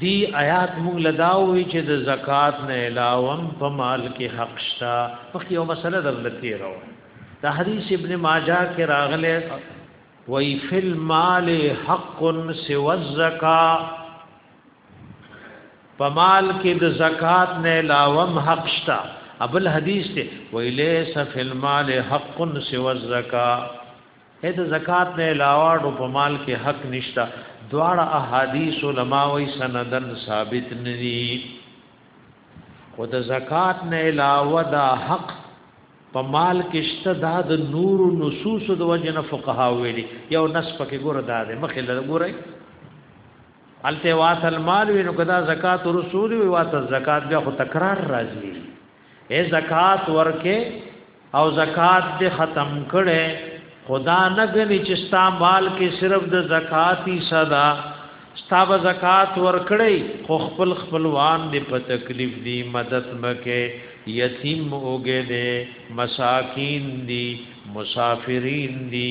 دی آیات موږ لداوی چې د زکات نه علاوه په مال کې حق شته مخکې یو مسله درلته راو د حدیث ابن ماجه کې راغله وی فی المال حق سوى الزکا په مال کې د زکات نه علاوه حق شته ابل حدیث ته وی لیس فی المال حق سوى الزکا اې د زکات نه علاوه ډو په مال کې حق نشته دواړه احادیث علما وی سندن ثابت ندي خو د زکات نه علاوه دا حق په مال کې شته دا د نور نصوص د وجه نه فقها ویلي یو نص پکې ګوره دا ده مخې له ګورای الته واسل مال وینو کدا زکات رسول وی واسل زکات بیا خو تکرار راځي اے زکات ورکه او زکات دې ختم کړي خدا نه غني چې ستا مال کې صرف د زکاتی صدا ستا به زکات ورکړي خو خپل خپلوان دې په تکلیف دي مدد مکه یتیم اوګه دې مساکین دي مسافرین دي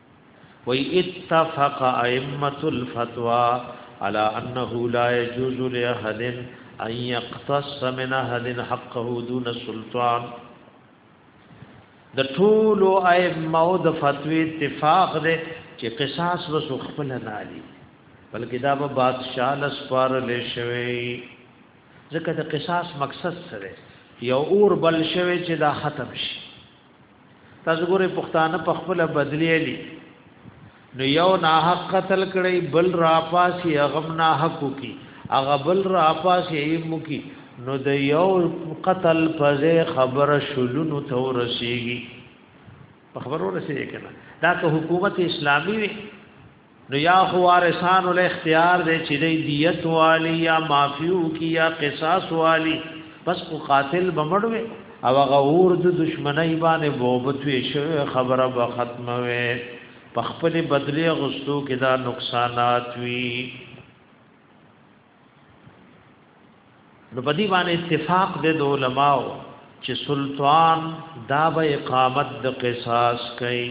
وی اتفق ائمه الفتوا على انه لا يجوز لاحد ان يقتص من احد حقه دون السلطان د ټول ائمه او د فتوی اتفاق دی چې قصاص وسو خپل نه علی بلکې دا به بادشاہ لسپار لشوي ځکه د قصاص مقصد سره یو اور بل شوی چې دا ختم شي تاسو ګورئ پښتانه په خپل بدلی علی نو یو ناحق قتل کړي بل را پاسي غم ناحق کی هغه بل را پاسي ایم کی نو د یو قتل پځه خبره شلونو تو رسیږي خبرو رسیږي کنه دا که حکومت اسلامی وي نو یا خو وارثان ول اختیار دی چې دی دیت والی یا معافیو کی یا قصاص والی پس کو قاتل بمړوي او هغه اور د دشمنی باندې ووبتوي شو خبره به ختمه وي په خپل بدلی غستو کې دا نقصانات وي نو په دې باندې اتفاق د علماو چې سلطان دا به اقامت د قصاص کوي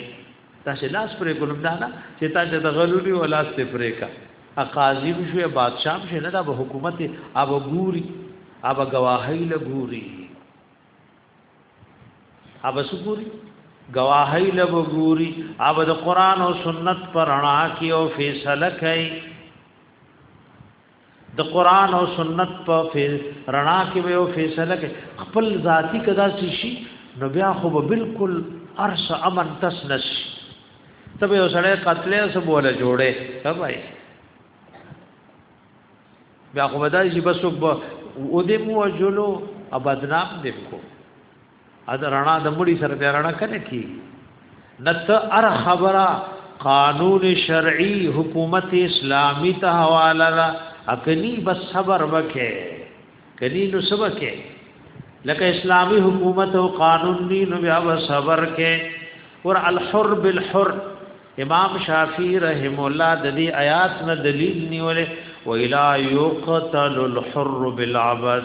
تاسو لاس پرې کوم دا نه چې تاسو د غلونی ولاس ته پرې کا اقاضی شو بادشاہ شو نه دا به حکومت اب ګوري اب گواهی له ګوري اب سګوري گواهی له ګوري اب د قران او سنت پر اړه کې او فیصله کوي د قران او سنت په رڼا کې به یو فیصله کې خپل ذاتی کدا شي نو بیا خو به بالکل ارس امن تسنش ته به وسړی قتل او سب ولا جوړه سبای بیا خو به دا چې بس وب او دې مو جلو ابدنام دې کو اذ رڼا د مړي سره بیا رڼا کنه کی نت ار خبره قانون شرعي حکومت اسلامي ته حواله را اکني بس صبر وکه کني نو سبکه لکه اسلامي حکومت او قانون ني نو بیا صبر کې ور الحر بالحر امام شافعی رحم الله د دې آیات نه دلیل نیولې و الا یقتل الحر بالعبد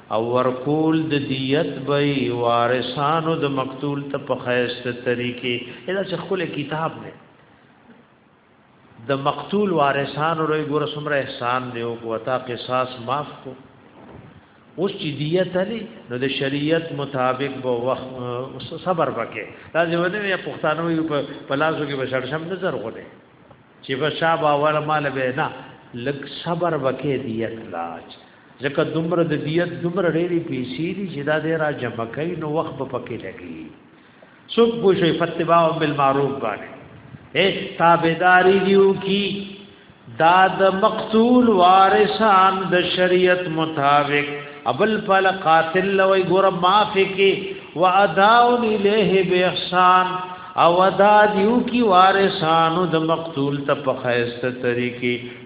او ورکول د دیت به وارثانو د مقتول ته په خیسته طریقې ادا چې خپل کتاب دی د مقتول وارثانو روي ګور سمره احسان دی او وتا قصاص معاف کو اوس چې دیت لري نو د شریعت مطابق به وخت صبر وکړي دا ځونه یا پښتانه یو په پلازو کې بشړ شم نظر غوډه چې بشاب اول مال به نه لګ صبر وکړي دیت لاج ځکه دومره د دیت دومره ډېری پیسې دي چې دا دې را جمع کوي نو وخت به پکې لګي څوک بوشي فتباع بالمعروف باندې اے تابعداري دیو کی دا د مقتول وارثان د شریعت مطابق ابل فل قاتل لوی ګور معافی کی و اداء الیه باحسان او ادا دیو کی وارثانو د مقتول ته په خیرسته طریقې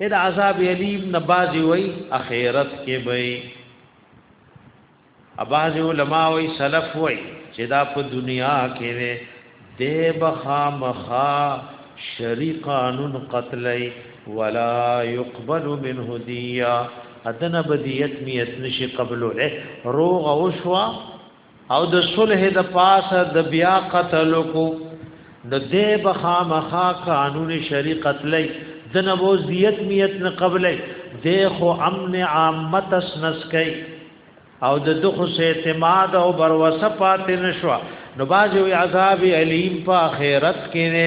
اې د عذاب الیم نه بازی وای اخرت کې به اباز علماء وای سلف وای چې دا په دنیا کې وي د بخا مخا شری قانون قتلای ولا يقبل منه دیا ادنه بدیت میت نشي قبلو له روغ او شوا او د صلح د پاسه د بیا قتل کو نو دی بخا مخا قانون شری قتلی دنه وو زیت میت نه قبلی دی خو امن عامت اسنس کئ او د دخو سه اعتماد او بروسه پاتې نشو نو باجو عذاب الیم په اخرت کې نه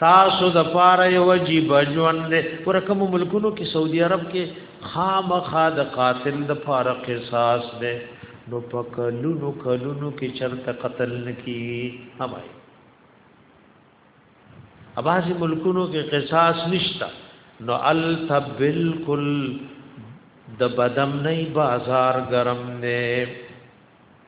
تاسو د پاره یو عجیب ژوند دی ورکه ملکونو کې سعودي عرب کې خامخا د قاتل د پاره قصاص دی نو پکلونو کلونو کې چرته قتل نکی همای اباز ملکونو کې قصاص نشتا نو الف بالکل د بدم نه بازار گرم نه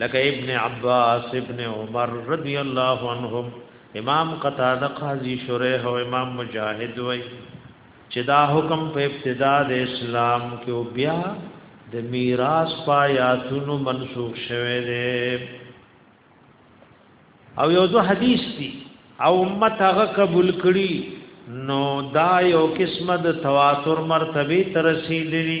لکه ابن عباس ابن عمر رضی الله عنهم امام قتاده قاضی شریح او امام مجاهد وای چې دا حکم په ابتدا د اسلام کې او بیا د میراث پایاتونو منسوخ شوه دی او یو دو حدیث دی او امت هغه قبول کړي نو دا یو قسمه د تواتر مرتبه ترسیدلی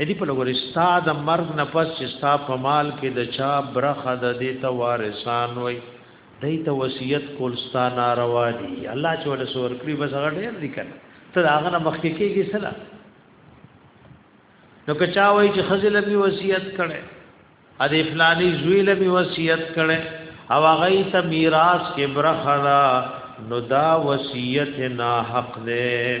ادي په لګور ستا د مرګ نه پس چې ستا په مال کې د چا برخه د دې ته وارثان وای دای ته وصیت کول ستا ناروا دي الله چې ول سور کړی بس هغه ډیر دي کنه ته هغه نه مخکې کېږي سلا نو که چا وای چې خزل می وصیت کړي ا دې فلانی زوی له می وصیت کړي او هغه ته میراث کې برخه را نو دا وصیت نه حق ده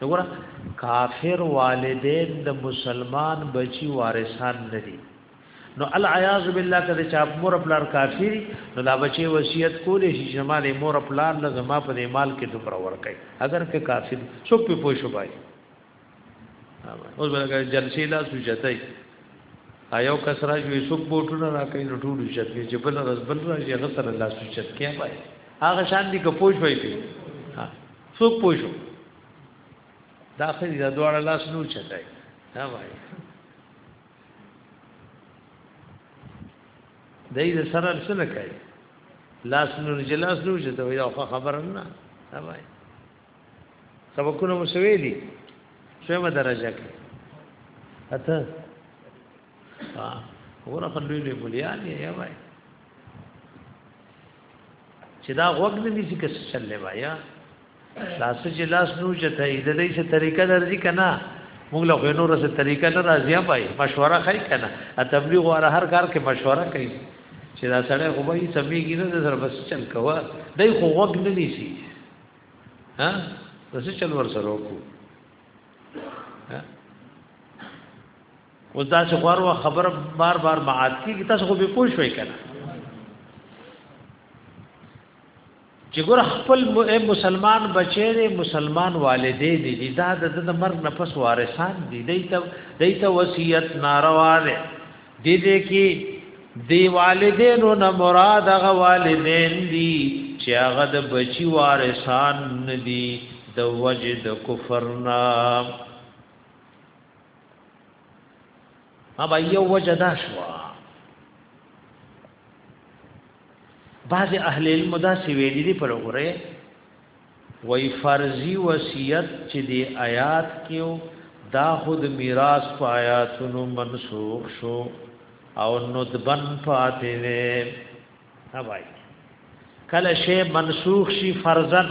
وګوره کافر والدین د مسلمان بچی وارثان نه دي نو العیاذ بالله کده چا مور خپل کافر نو دا بچی وصیت کولې شي چې ما د مور خپل له زما په مال کې دومره ورکړي اگر که کافر څوک په پوښو بای اوس ولګا جلسې لا سوچتای ایو کسرا جو څوک بوټونه راکې نو ټول شت کې چې بل رز بل راځي هغه سره لا سوچت کې بای هغه شان دي که پوښوي څوک پوښو دا خري دا دواړه لاس نو چتای دا وای دای د سره سره کوي لاس نو جلاس نو چتای دا خبر نه دا وای سبقونه مو شوي دي شومه درجه کې اته ها ورخه لوی لوی بولیان یې وای چې دا غوږ نه نیسی که څه چلې وایا لاس چې لاس نو چته اې د دې څه طریقه درځي کنه موږ له غنو رسه طریقه نه راځي پای مشوره خای کنه ا تبلیغ واره هر کار کې مشوره کوي چې دا سړی خو به یې سمېږي نه سره بس چل کوه دای خو غوږ نه نیسی ها بس چل ور سره وکړو اوس دا چې غوړ و خبر بار بار معاد کیږي تاسو خو به پوه شوي کنه چې ګور خپل مسلمان بچی دی مسلمان والدې دي دي دا د د مرګ نه پس وارثان دي دای ته دای ته وصیت ناروا دی د دې کې دی والدینو نه مراد هغه والدین دي چې هغه د بچی وارثان دي د وجد کفرنا ابا یو وجه دا شوا بعض اهل علم دا سی ویلی دی پر غره وای فرضی وصیت چې دی آیات کیو دا خود میراث په آیاتونو منسوخ شو او ندبن پاتې نه هاوای کله شی منسوخ شي فرضن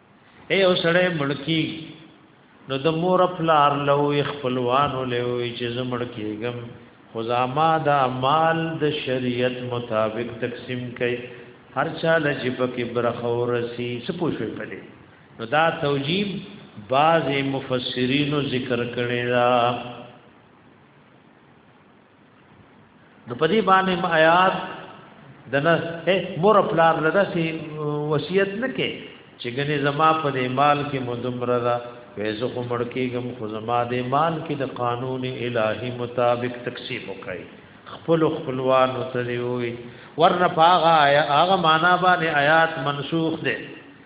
اے او سړی مړکی نو د مور پلار لوی خپلوانو لوی چې زمړ کېږم خو زما د مال د شریعت مطابق تقسیم کړي هر چا لږ پکې برخه ورسی سپوږی پدې نو دا توجیم بعض مفسرینو ذکر کړي دا نو په دې باندې آیات دنه مور پلار لدا سي وصیت نه کې چې ګنې زما په دې مال کې مدمره ده وېزه خو مړ کېږم خو زما دې مال کې د قانون الهي مطابق تقسیم وکړي خپل خپلوان وتلی وي ورنه پاغه آیا هغه معنا باندې آیات منسوخ ده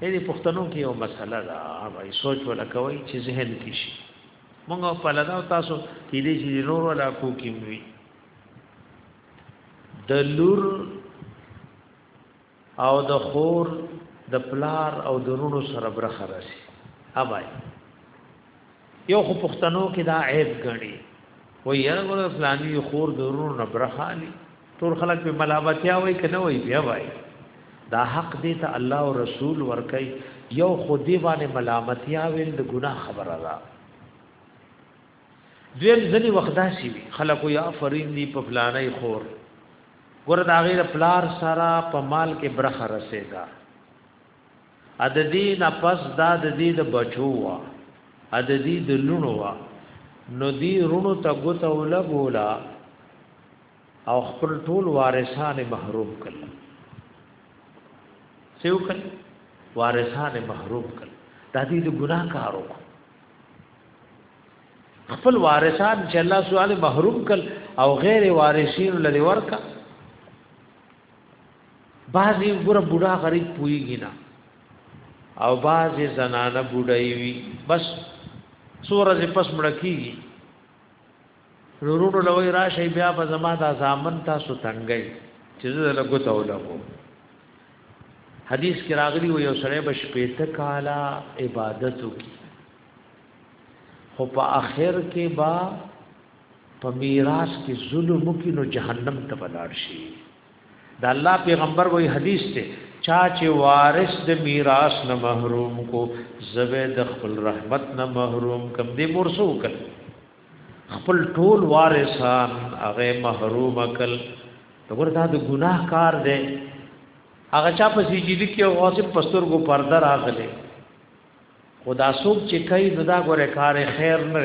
دې پښتنو کې یو مسله ده وای سوچ ولا کوي چې ذهن کې شي موږ په لدا تاسو کې دې چې نور ولا کو کې وي د لور او د خور د پلار او د رونو سره برخه راشي اوبای یو خو پښتنو کې دا عیب غني و یره ګور فلانی خور درونو نه برخالي ټول خلک په ملامتیا وای کنه وای بیا وای دا حق دی ته الله او رسول ورکي یو خو دی باندې ملامتیا ویل د ګناه خبره ده دویم ځنی وخدا سی وی خلکو یا فرین دی په فلانه خور ګور دا غیر پلار سره په مال کې برخه رسیدا ا د دې نه پس دا د دې د بچو وا ا د دې د لونو وا نو دې رونو ته ګوته ولګولا او خپل ټول وارثان محروم کړل سیو کړ وارثان محروم کړل دا دې د ګناه کارو خپل وارثان چې الله سبحانه محروم کړل او غیر وارثین لري ورکا بعضی ګره بوډا غریب پویږي نه او بعضی زنانه بوډای وي بس سورز پس مړکی رورونو لوی راشي بیا په زما د ځامن تاسو تنګي چې زه له ګوت او لګو حدیث کې راغلی و یو سره بش پېته کالا عبادت کی خو په اخر کې با په میراث کې ظلم وکړي نو جهنم ته بلاړ شي دا الله پیغمبر وایي حدیث ته چا چې وارث د میراث نه محروم کو زوی د خپل رحمت نه محروم کم دی مرسو کړ خپل ټول وارثان هغه محروم کړ ورته د ګناه کار دی هغه چا په سجدي کې او غاصب پستر کو پرده راغله خدا سوب چې کوي ددا ګوره کار خیر نه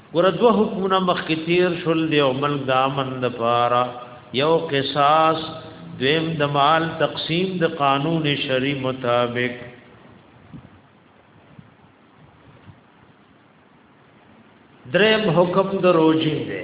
ګور دوه حکمونه مخکې تیر شول دی او ملک د امن د پاره یو قصاص دویم د مال تقسیم د قانون شری مطابق دریم حکم د روزي دی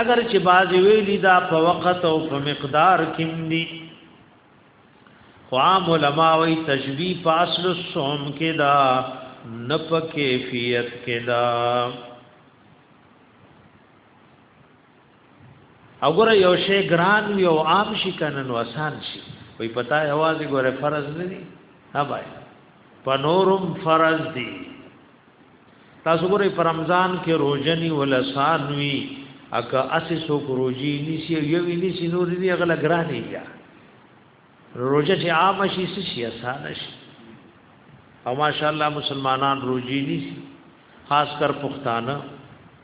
اگر چې باز ویلی دا په وخت او په مقدار کم دي قام علماء وی تشبیه په اصل الصوم کې دا نه په کیفیت کې دا وګوره یو شی ګران وي او عام شي کنه نو آسان شي وای پتا یې आवाज ګوره فرض نه دي ها بای په نورم فرض دي تاسو ګورئ پر رمضان کې روزنی ولا سانوي اکه اسی سو روزي نسی یو نسی نور دی غلا ګرانی یا روزه چې عام شي شي آسان شي او ماشاءالله مسلمانان روزي نسی خاص کر پښتانه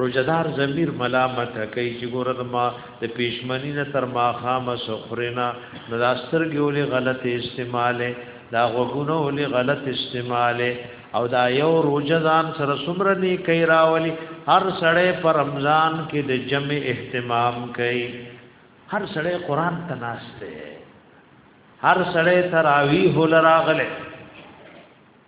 روجدار ضمیر ملامت کوي چې ګورل ما د پېشمنی نه تر ما خامه سخرینا نو دا سترګې ولې غلط استعماله دا غوګونه ولې غلط استعماله او دا یو روجدان سره سمره نه کوي راولي هر سړی پر رمضان کې د جمع اهتمام کوي هر سړی قران تناسته هر سړی تراویح لراغله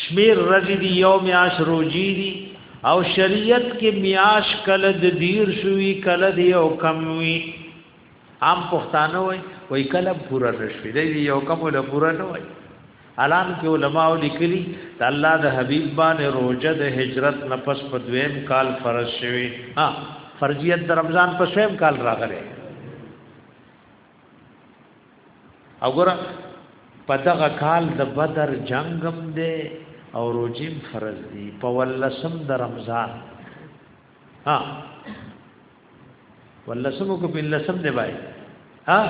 شمیر رضی دی یو میاش روجی دی او شریعت کې میاش کله د دیر شوی کله دی او کم وی عام پښتانه وای وای کله پورا نشوی دی یو کم ولا پورا نه وای الان کې علما لیکلي د الله د حبیب باندې روزه د هجرت نفس په دویم کال فرض شوی ها فرضیت د رمضان په سویم کال راغله وګوره په دغه کال د بدر جنگم دی او روجیم فرض دی په ولسم د رمضان ها ولسم کو په لسم دی بای ها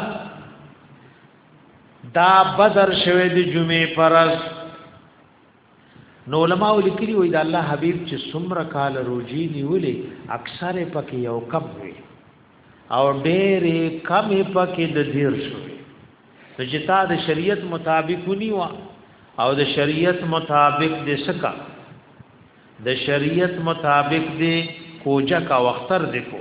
دا بدر شوه د جمعې پرز نو علماء لیکلي وي د الله حبيب چې څومره کال روزي نیولې اکثر پکې یو کم وي او ډېرې کم پکې د دیر شو چې تا د شریعت مطابق ونیوا او د شریعت مطابق د سکا د شریعت مطابق د کوجا کا وختر دکو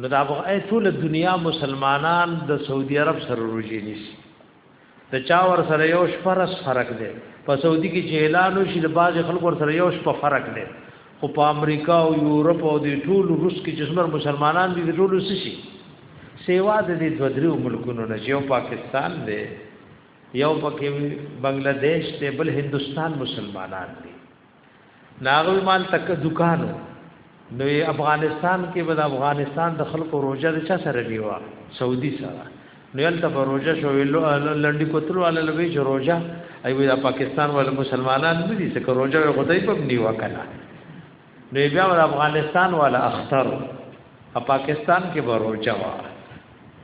نو دا به ټول دنیا مسلمانان د سعودي عرب سره روزي نيسي د چا ور سره یو شپرس فرق دی په سعودي کې چې اعلان وشي د بعض خلکو ور سره یو شپ فرق دی خو په امریکا او یورپ او د ټول روس کې چې څومره مسلمانان دي د ټول سشي سیوا د دې دوه درو ملکونو نه یو پاکستان دی یو پکې بنگلاديش دی بل هندستان مسلمانان دي ناغوی مال تک دکانو نو افغانستان کې به د افغانستان د خلکو روزه د چا سره نیوا سعودي سره نو یلته به روزه شو لنډي کوتلو علی لوي چې روزه ایو د پاکستان ول مسلمانان نه دي چې روزه یو خدای په نیوا کنه نو بیا د افغانستان والا اختر په پاکستان کې به روزه وا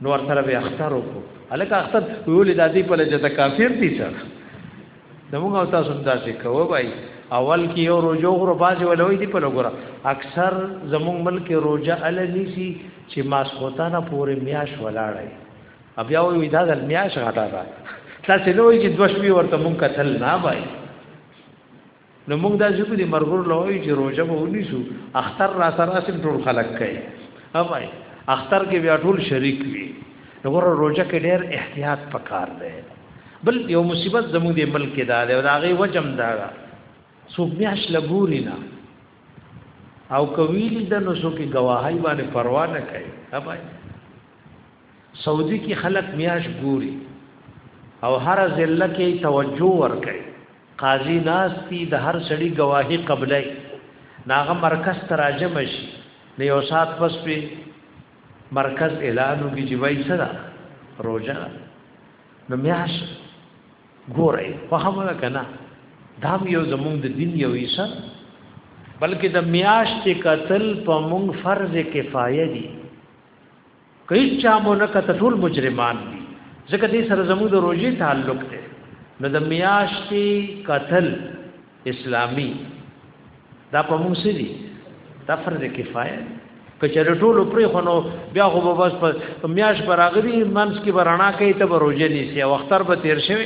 نو ور سره به اختر وکړو الکه اختر ویول د دې په لجه د کافر دي سره دموږ او تاسو داسې کوو بای اول کې یو روزو غره باز ولوي دی په لګره اکثر زموږ ملک روزه ال نیسی چې ماسخوتانه پورې میاش ولاړی بیا وی دا د میاش غټا ده تاسو نو چې دوشمي ورته مونږ کتل نه بای نو موږ دا ځکه دي مرګور لوي چې روزه به ونیسو اختر را سره سم ټول خلک کوي اوای اختر کې بیا ټول شریک وي نو ور روزه کې ډېر احتیاط پکار دی بل یو مصیبت زموږ د ملک کې دا دی او دا غي وجم دا څوک میاش لګوري نه او کوي د نو څوک گواهی باندې پروا نه کوي اوای سعودي کې خلک میاش ګوري او هر ضلع کې توجه ورکړي قاضي ناستی د هر سړي گواهی قبلای ناغه مرکز تراجم شي نه یو سات پس په مرکز اعلان وکي چې وای سره روزه نو میاش ګورئ په هغه کنه دا یو زمونږ د دین یو ایسه بلکې د میاش ته قتل په مونږ فرض کفایه دي که هیڅ چا مو نه کته ټول مجرمان دي ځکه دې سره زموږ د روزي تعلق دی نو د میاشتې قتل اسلامی دا په موږ سره دي دا فرض کفایه کچره ټول پرې خونو بیا خو به بس په میاش براغلی منس کې برانا کوي ته بروجه نیسی او اختر به تیر شوی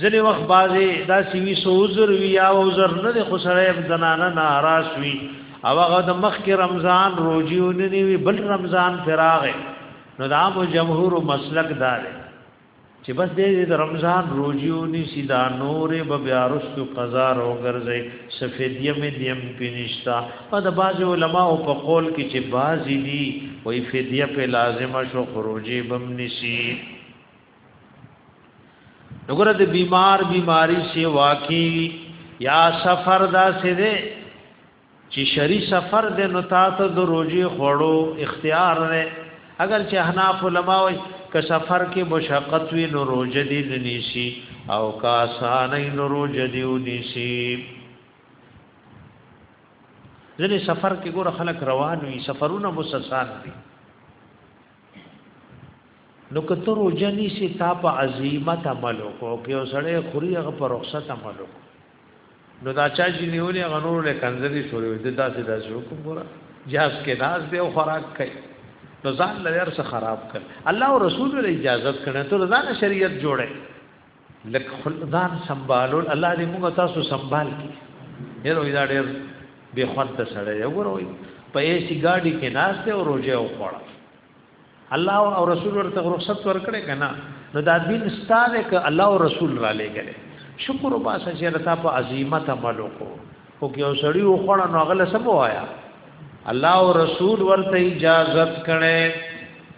ځنې وخت بازي دا سیوی سوزر وی یا وزر نه د خسرې زنانه ناراض وی او هغه د مخ کې رمضان روزيو نه نیوي بل رمضان فراغه نو دا مو جمهور مسلک دار چې بس دې د رمضان روزيو ني سیدا نورې به بیا رستو قضا رو ګرځي سفیدیه مې دیم پینشتا او د باز علماء په قول کې چې بازي دي وې فدیه په لازمه شو خروجي بم نشي وګوره د بیمار بیماری سی واقعي یا سفر دا سه ده چې شری سفر د نو تاسو د روزي خوړو اختیار نه اگر چې حناف علما وي که سفر کې مشقت وي نو روزه دي ننيسي او کا سانې نو روزه دي ونيسي ځلې سفر کې ګور خلک روان وي سفرونه مسسان دي نو کته روزه نیسی تا په عظیمت عمل وکړو کې اوسړې خوري هغه په رخصت عمل وکړو نو دا چا چې نیولې غنور له کنځري شوې د داسې داسې حکم ګره جاس کې ناز دی او خوراک کوي نو ځان لږ څه خراب کړ الله او رسول له اجازه کړه ته ځان شریعت جوړه لک خلدان سنبالول الله دې موږ تاسو سنبال کی یره وی دا ډېر به خوند سره یو وروي په ایسی ګاډي کې ناشته او روزه او خوړه الله او رسول ورته رخصت ورکړي کنه نو دا دین ستاره ک الله او رسول را لګل شکر وباسه چې رتا په عظمت عملو کو او کې او سړی او خوړه نو غل سم وایا الله او رسول ورته اجازه کړي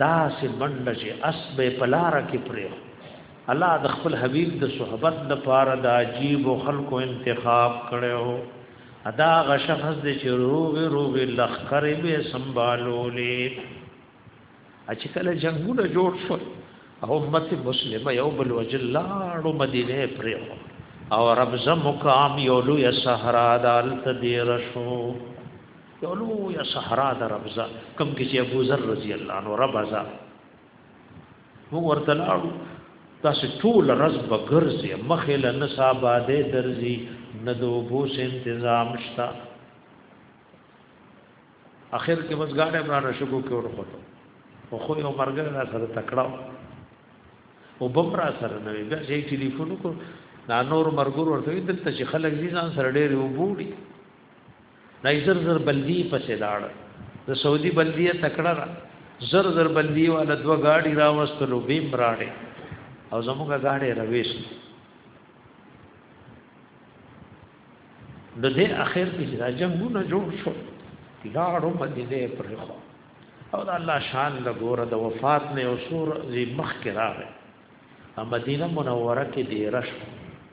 دا سه منډه چې اسب په لار کې پرې الله د خپل حبيب د صحبت د پاره د عجیب خلکو انتخاب کړو ادا غ شخص دې چې روغ روغ لخر به سنبالولې اچې کله جنگونه جوړ شو او امت مسلمه یو بل وجلاړو مدینه پرې او رب زم مقام یو لوی صحرا دالت دې رشو یو لوی صحرا د ربزه کم کې چې ابو ذر رضی الله عنه ربزه مو ورته لاړو تاسو ټول رز بغرزه مخه له نصابه دې درځي نه د وبو تنظیم شتا اخر کې بس ګاډه عمران شګو کې ورخته او خو یو مرګ را سره تکړه او بمرا سره نه وي دا چې ټلیفون کو نا نور مرګور ورته دلته چې خلک دي ځان سره ډېر وبوړي دای زر زر بلدی پسې لاړ د سعودي بلدیه تکړه را زر زر بلدی والا دو گاډي راوستلو بیم راړي او زموږه گاډي رويش د دې اخر کې چې راجمونه جوړ شو لاړو مدینه پر خو او د الله شان د ګوره د وفات نه اوسور زی مخ کې راغی مدینه منوره کې دی رش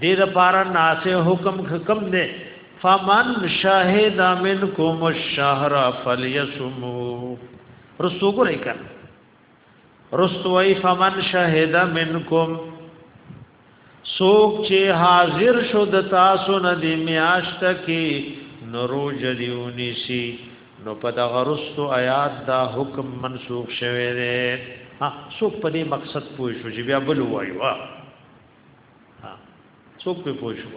دې د پارا ناسه حکم حکم دې فمن شاهد منکم الشهر فليصمو رسو ګورې کړ رستوي فمن شاهد منکم سوک چې حاضر شو د تاسو نه دی میاشت کې نورو جدیونی سی نو په د غرستو آیات دا حکم منسوخ شوه دی ها سوک په دې مقصد پوه شو چې بیا بل وایو څوک په پوه شو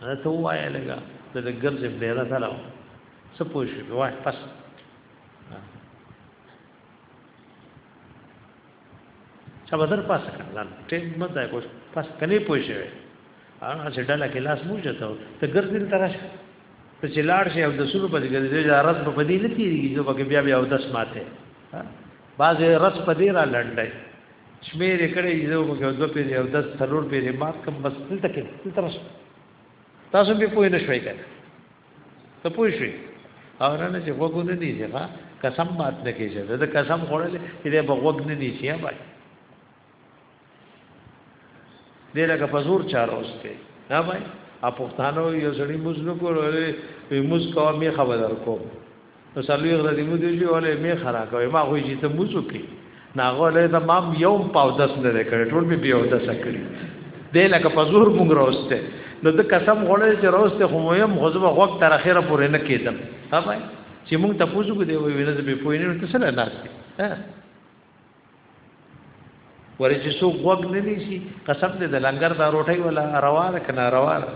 دا ته وایې لګا ته د ګرځې ډیره سره څه پوه شو وای پس چا بدر پاس کړل ټیم مت دا کوش پس کني پوه شو هغه چې ډاله کې لاس مو جته ته ګرځې تراش ته چې لاړ شي او د سونو په دې ګرځې دا رات په دې نه تیریږي چې بیا بیا او داس ماته بعضې رس په دې را لړلای شمیر کړي یو مګو دو پیری او دس څلور پیری ما کم بس دلته کې دلته راشه تاسو به پوه نه شوي کنه ته پوه شوي او نه نه چې وګو نه دي ځکه قسم مات نه کیږي دا قسم خوړل چې به وګ نه دي شي بای دې لکه پزور چار اوسته نه بای ا پښتانو یو ځړي مزنو کولې موږ کومه خبر درکو نو سلوی غردی مو دی جو ولې می خرا کوي ما خو چې ته موزو کې ناغه له ته مام یوم پاو دس نه کړې ټول به بیو دس کړې دې لکه په زور مونږ راوسته نو د قسم غوړې چې راوسته خو مو یم غزبه وخت تر اخره پورې نه کېدم ها بھائی چې مونږ ته پوزو کې دی وې نه به پوینې ته سره ناشته ورې چې څوک وګ نه نیسی قسم دې د لنګر دا روټي ولا روا ده کنه روا ده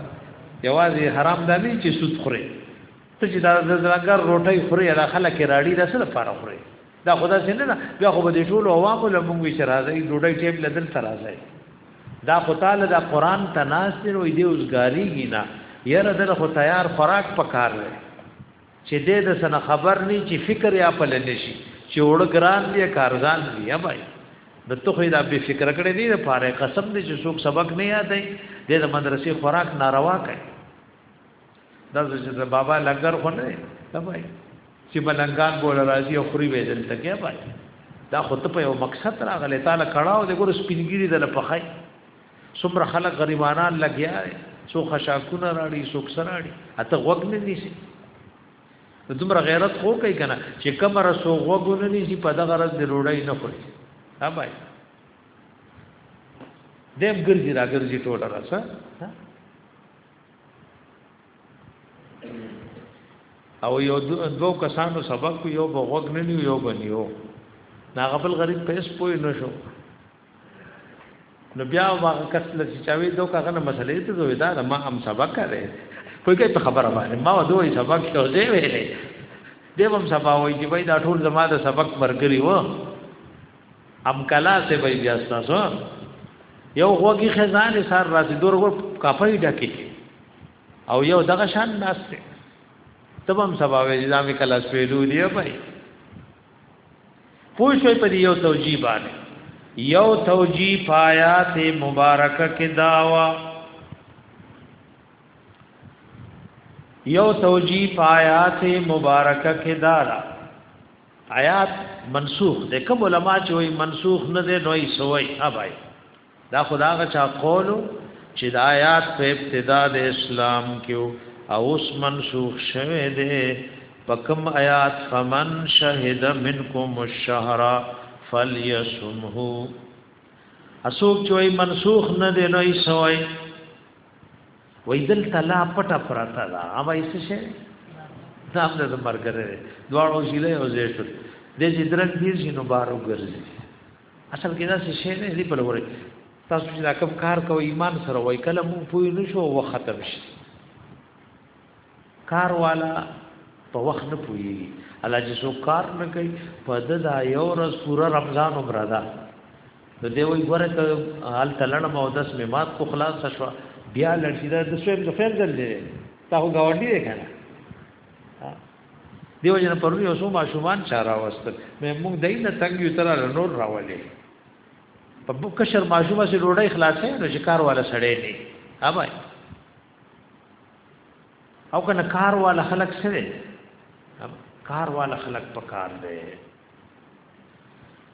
یوازې حرام ده نه چې سود خوري ته چې دا د لنګر روټي خوري دا خلک راړي دا څه لپاره خوري دا خدا څنګه نه بیا خو به دې ټول عوامو له موږ چې راځي ډوډۍ ټیم لدل تر راځي دا خو تعالی دا قران تناسر وې دې اوسګاری نه یره دغه خو تیار خوراک پکار دی چې دې د سن خبر نه چې فکر یا پل نشي چې وړ ګران دی کارزان دی یا بای نو ته خو دا به فکر کړې دی د پاره قسم دې چې څوک سبق نه یادای دې د مدرسې خوراک ناروا کوي دا چې بابا لنګر خو نه دی بای چې بلنګان بول راځي او خوري وې دلته کې بای دا خو ته په یو مقصد راغلی تعالی کړهو د ګور سپینګری د لپخای څومره خلک غریبانان لګیا دي څو خشاکونه راړي څو کسراړي اته غوګ نه نیسی نو دومره غیرت خو کوي کنه چې کمر سو غوګونه نیسی په دغه رز د روړی نه خوري ها بای دیم ګرځي را ګرځي ټوله راسه او یو دوه کسانو سبق یو بغوګ نه نیو یو بنیو ناغبل غریب پیس پوی نشو نو بیا هغه کس له چې چاوي دوه کاغه نه مسلې ته زوی دا ما هم سبق کړي کوئی کوي په خبره باندې ما دوه سبق شو دی ویلې دی هم سبا وای چې بای دا ټول زما د سبق مرګري و ام کلا سے بای بیا تاسو یو غوږی خزانه سر راځي دور غو کافي ډکه او یو دغه شان ناشته تبم سبا وې ځامي کلا سپېلو دی بای پوه شوي په یو توجیه باندې یو توجیه پایات مبارکه کې داوا یو توجیه پایات مبارکه کې دارا آیات منسوخ ده کوم علما چې وایي منسوخ نه ده نوې سوې ها بھائی دا خداغه چا قول چې د آیات په ابتدا د اسلام کې او اوس منسوخ شوه دی پکم آیات فمن شهد منکم الشهر فليصمه اسوک چوي منسوخ نه دی نو یې سوای وای دل تلا پټه پراته دا اوبه یې څه شي دا هم د مرګره دواړو شیله او زیشت د دې درک دې شنو بارو ګرځي اصل کې دا څه شی نه دی په لوري تاسو چې دا کوم کار کوئ ایمان سره وای کله مو پوی نشو و ختم شي کار والا په وخت نه پوي الله چې سو کار نه کوي په ددا یو ورځ پورا رمضان عمره ده نو دی وای ګوره ته حال تلنه مو داس می مات کو خلاص شو بیا لړ شي دا د سویم د فعل دل دی تا هو گاونډي دی کنه دیو جن پرونی اوسو ماشومان چارا واستل مې موږ دینه تنګ یو تر نور راولې په بو کشر ماشومه سي ډوډۍ خلاصې نو شکار والا سړې نه اوبای او کنه کار والا خلک سره کار والا خلک په کار دی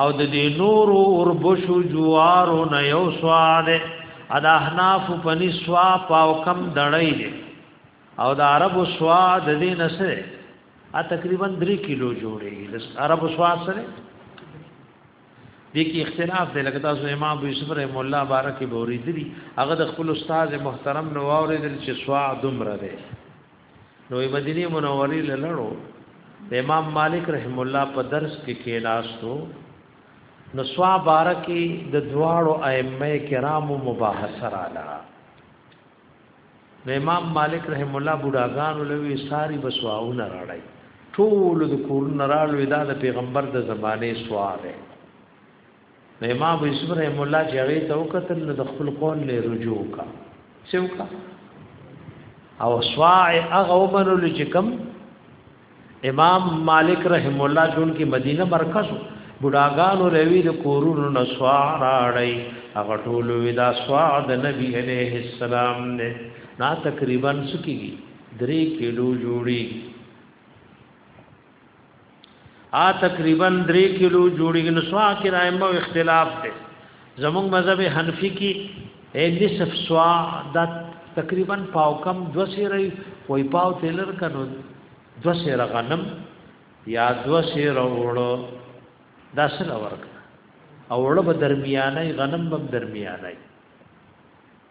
او د دې نور اور بشو جوارو نه یو سواد ادا حناف پنی سوا پاو کم دړی دی او د عرب سوا د دې نسره ا تقریبا 3 کیلو جوړي د عرب سوا سره د کی اختلاف دی لکه تاسو امام ابو یوسف رحم الله بارک بوریدلی هغه د خپل استاد محترم نو اوریدل چې سوا دومره دی نو مدینه منوره لړو د امام مالک رحم الله په درس کې کېناستو نو سوا بارکی د دواړو ائمه کرامو مباحثه رااله نو امام مالک رحم الله بډاګان لوي ساری بسواونه راړای ټول د کورن راړو دا د پیغمبر د زمانه سواره نو امام ابو یوسف رحم الله چې هغه ته وکتل نو د خپل قول له رجوع کا څوکا او سوا هغه ومنل چې کم امام مالک رحم الله جون کې مدینه مرکز بډاګانو روي د کورونو نسوا راړی هغه ټول ودا سوا د نبی عليه السلام نه نا تقریبا سکیږي درې کیلو جوړي ا تقریبا 3 کیلو جوړیږي نو سوا کې رايمو اختلاف دی زموږ مذهب حنفي کې اے نصف سوا دا تقریبا پاو کم دو سیری وای پاو تیلر کنو دو سیر غنم یا دو سیر وړو دا سره ورک او وړو به درمیانه غنم به درمیانه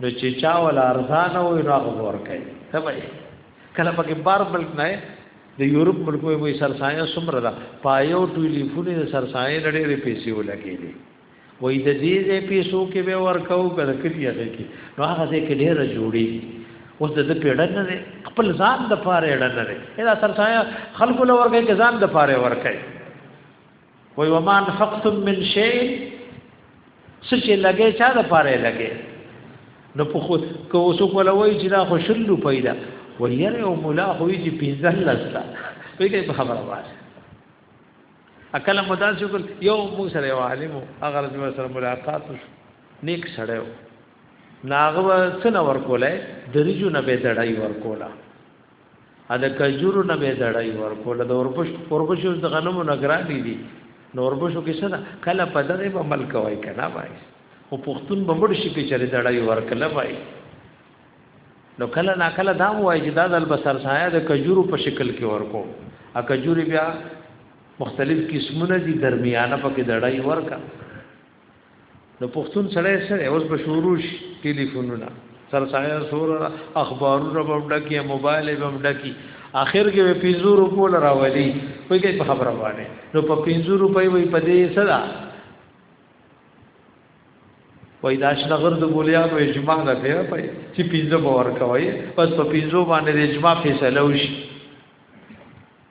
نو چې چا ول ارزان او نو هغه ور کوي ته به کله پکې بار ملک نه د یورپ ملکو وي سرسایه سمره ده پایو ټلیفون د سرسایه لړې لري پیسې ولګي دي وې د دې دې پیسو کې به ورکاو کړه کړي هغه کې نو هغه دې کې ډېر جوړي اوس د پیړن نه خپل ځان د پاره اړه نه دا سرسایه خلکو لور کې ځان د پاره ورکړي وای وما انفقتم من شيء سچ لګې چا د پاره لګې نو په خو کو اوسو کولا وای چې دا خو شلو پیدا ویره او مولا خو یې پیزل لستا په دې په خبره واسه اکل مدار شو کل یو مو سره یو عالم هغه رضی سره ملاقات شو نیک سره ناغه څنګه ورکولای دریجو نه به دړای ورکولا ا د کجورو نه به دړای ورکول د اوربش اوربش د غنمو نه ګرانی دي نو اوربشو کې څه ده کله په دغه به عمل کوي کنه وای او پښتون به مړ شي کې چره دړای ورکله وای نو کله نا کله دا وای چې دا د بسر سایه د کجورو په شکل کې ورکو ا کجوري بیا مختلف قسمونه دي درمیانه پکې دړای ورکا نو پښتون سره سره اوس به شروع شي ټلیفونونه سره سایه سور اخبارونه به ډکی موبایل به ډکی اخر کې به 50 روپو لراولي وای کې په خبره باندې نو په 50 روپۍ وای په دې صدا وای داش نغر د بولیانو اجماع نه دی په چې 50 باور کوي پس په 50 باندې اجماع فیصله وشي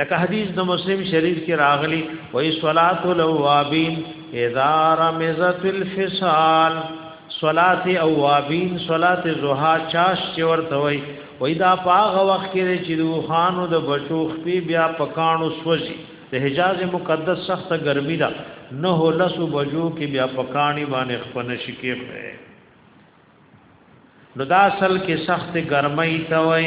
لکه حدیث د مسلم شریف کې راغلی وای صلات الاوابین اذا رمزت الفصال صلات اوابین صلات زوحا چاش چې ورته وای وای دا پاغه وخت کې چې روحانو د بچو خپې بیا پکانو سوځي د حجاز مقدس سخت ګرمي ده نه لس بجو کې بیا پکانی باندې خپل شي کې نو دا اصل کې سخت ګرمۍ ته وای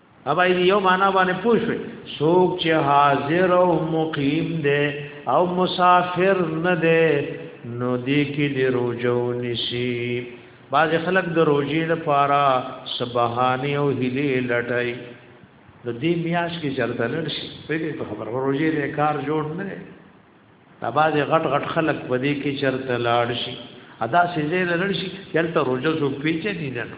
ابا دې یو معنا باندې پوښوي څوک چې حاضر او مقیم دی او مسافر نه دی نو دې کې دې روزو نشي بعض خلک د روزي لپاره سبحانی او هلي لټای د دې میاش کې چرته لړ شي په دې خبر روزي دې کار جوړ نه دی دا بعض غټ غټ خلک په دې کې چرته لاړ شي ادا سيزه لړ شي چرته روزه سو پیچې نه نه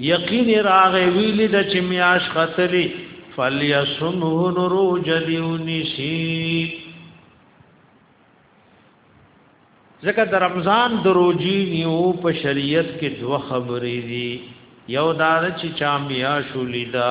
یقین راغی ویلی د چې میاش خطلی فلیسمه نرو جدیونی شی ځکه د رمضان دروجی نیو په شریعت کې دوه خبرې دي یو دا چې چا میاشو لیدا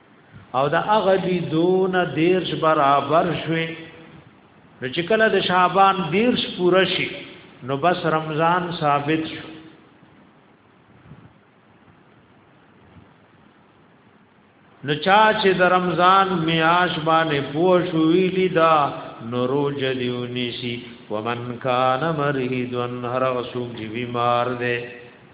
او دا هغه دی دون دیرش برابر شوي نو چې کله د شعبان دیرش پوره شي نو بس رمضان ثابت شو نو چا چې د رمضان میاش باندې پوه شو ویلی دا نو روج دیونی شي ومن کان مریض ان هر غسوم چې بیمار دی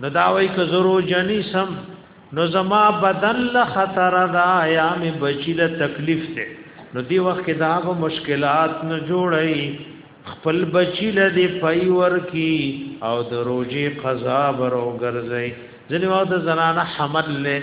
نو دا وای که زرو جنی سم نو زما بدن له خطر دا یا می بچی له تکلیف ته نو دی وخت کې دا به مشکلات نه جوړی خپل بچی له دی پای ور کی او د روزي قضا برو ګرځي ځنی وخت زنانه حمل له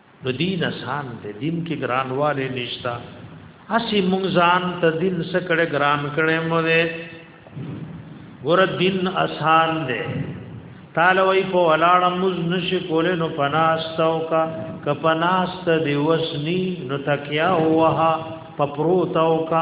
نو دین آسان دی دین کې ګرانواله نشتا اسی مونږ ځان ته دین سکړه ګران کړي مو دې ګور دین آسان دی تعالی وی په ولاړه مز نشي کولې نو پناستو کا ک پناست دی وسنی نو تکیا وها پپروتو کا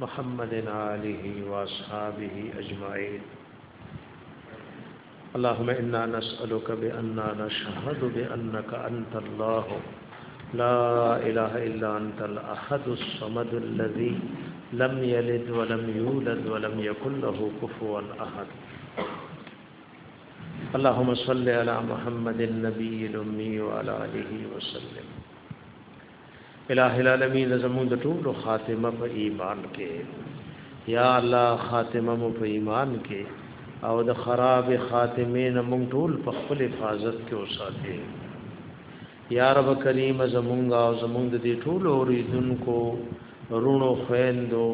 محمد علیه و اصحابہ اجمعین اللهم انا نسالك باننا نشهد بانك انت الله لا اله الا انت الاحد الصمد الذي لم يلد ولم يولد ولم يكن له كفوا احد اللهم صل على محمد النبي الامي وعلى اله وسلم الہ العالمین زمون د ټول خاتمه په ایمان کې یا الله خاتمه مو په ایمان کې او د خراب خاتمه نه مونږ ټول په خپل حفاظت کې اوساته یا رب کریم زمونږ او زمونږ د دې ټول اوریدونکو رونو خويندو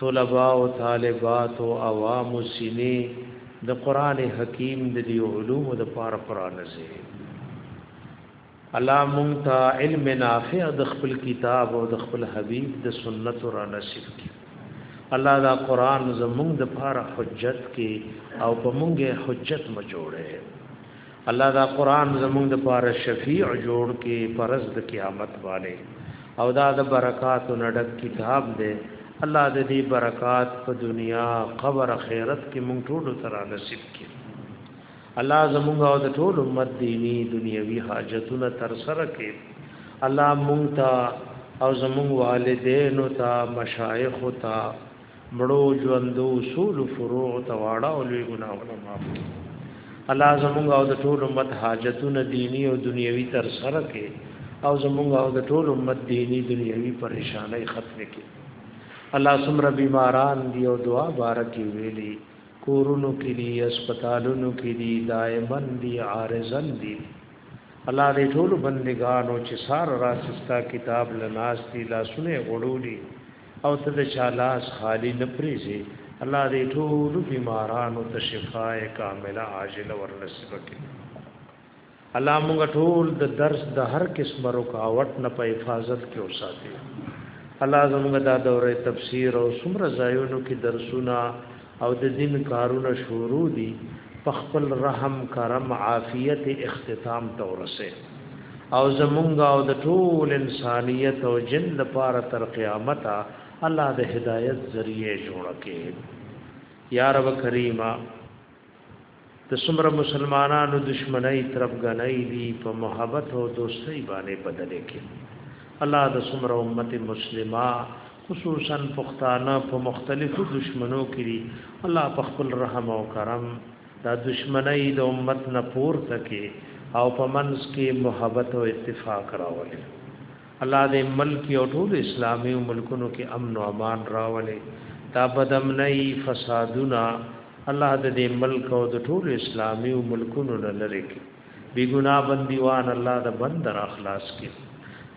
طلباء او طالبات او عوام سینې د قران حکیم د دې علوم د پار قران زه الله مونږ ته علم نافع د خپل کتاب او د خپل حبیب د سنت را نصیب کړي الله دا قران زمونږ د پاره حجت کې او په مونږه حجت م جوړه الله دا قران زمونږ د پاره شفیع جوړ کې پرز د قیامت والے او دا د برکات او نډک کتاب دی الله د دې برکات په دنیا قبر خیرت کې مونږ ټول تر نصیب کړي الله زمونږ او د ټول امت دینی دنیوي حاجتونه تر سره کړي الله مونږ ته او زمونږ والدینو ته مشایخ ته مړو ژوندو اصول فروع ته واړه او لوی ګناهونه معاف کړي الله زمونږ او د ټول امت حاجتونه دینی او دنیوي تر سره کړي او زمونږ او د ټول امت دینی دنیوي پریشانای ختم کړي الله سمره بیماران دی او دعا بارکی ویلی کورونو کې دي هسپتالونو کې دي دائمن دي عارضن دي الله دې ټول بندگانو چې سار راستا کتاب لناس دي لاسونه غړولي او ته د چالاس خالی نه پریزي الله دې ټول بیمارانو ته شفای کامله عاجله ورنصیب کړي الله موږ ټول د درس د هر قسم رکاوټ نه په حفاظت کې وساتي الله زموږ دا دوره تفسیر او سمره ځایونو کې درسونه او د دین کارونه شروع دي په خپل رحم کرم عافیت اختتام تورسه او زمونږ او د ټول انسانیت او جن لپاره تر قیامت الله د هدایت ذریعہ جوړ کړي یا رب کریمه د څومره مسلمانانو دشمنی ترپګنۍ دی په محبت او دوستۍ باندې بدلې کې الله د څومره امت مسلمه خصوصا پښتانه په مختلفو دشمنو کې دي الله په خپل رحم او کرم دا دشمنی د امت نه پورته کې او په منځ کې محبت او اتفاق راولي الله دې ملک او ټول اسلامي ملکونو کې امن او امان راولي دا بدامنۍ فسادونه الله دې ملک او د ټول اسلامي ملکونو نه لری کې بی ګنا بندیوان الله د بندر اخلاص کې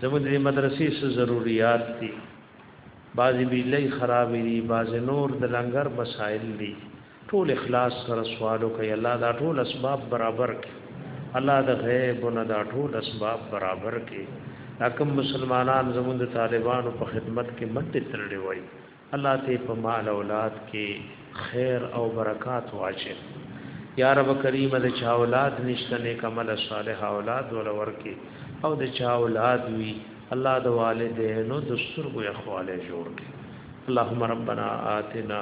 زموږ دې مدرسې څه ضرورت دي بعضی بیلې خرابې دي بعضی نور د لنګر مسائل دي ټول اخلاص سره سوال وکي الله دا ټول اسباب برابر کړي الله د غیب نه دا ټول اسباب برابر کړي حکم مسلمانان زموږ د طالبانو په خدمت کې مدد ترړي وای الله ته په مال اولاد کې خیر او برکات واچي یا رب کریم د چا اولاد نشته نیک عمل صالح اولاد ول ورکی او د چا اولاد وی الله د والدینو د سترګو اخواله جوړ کړي اللهم ربنا آتنا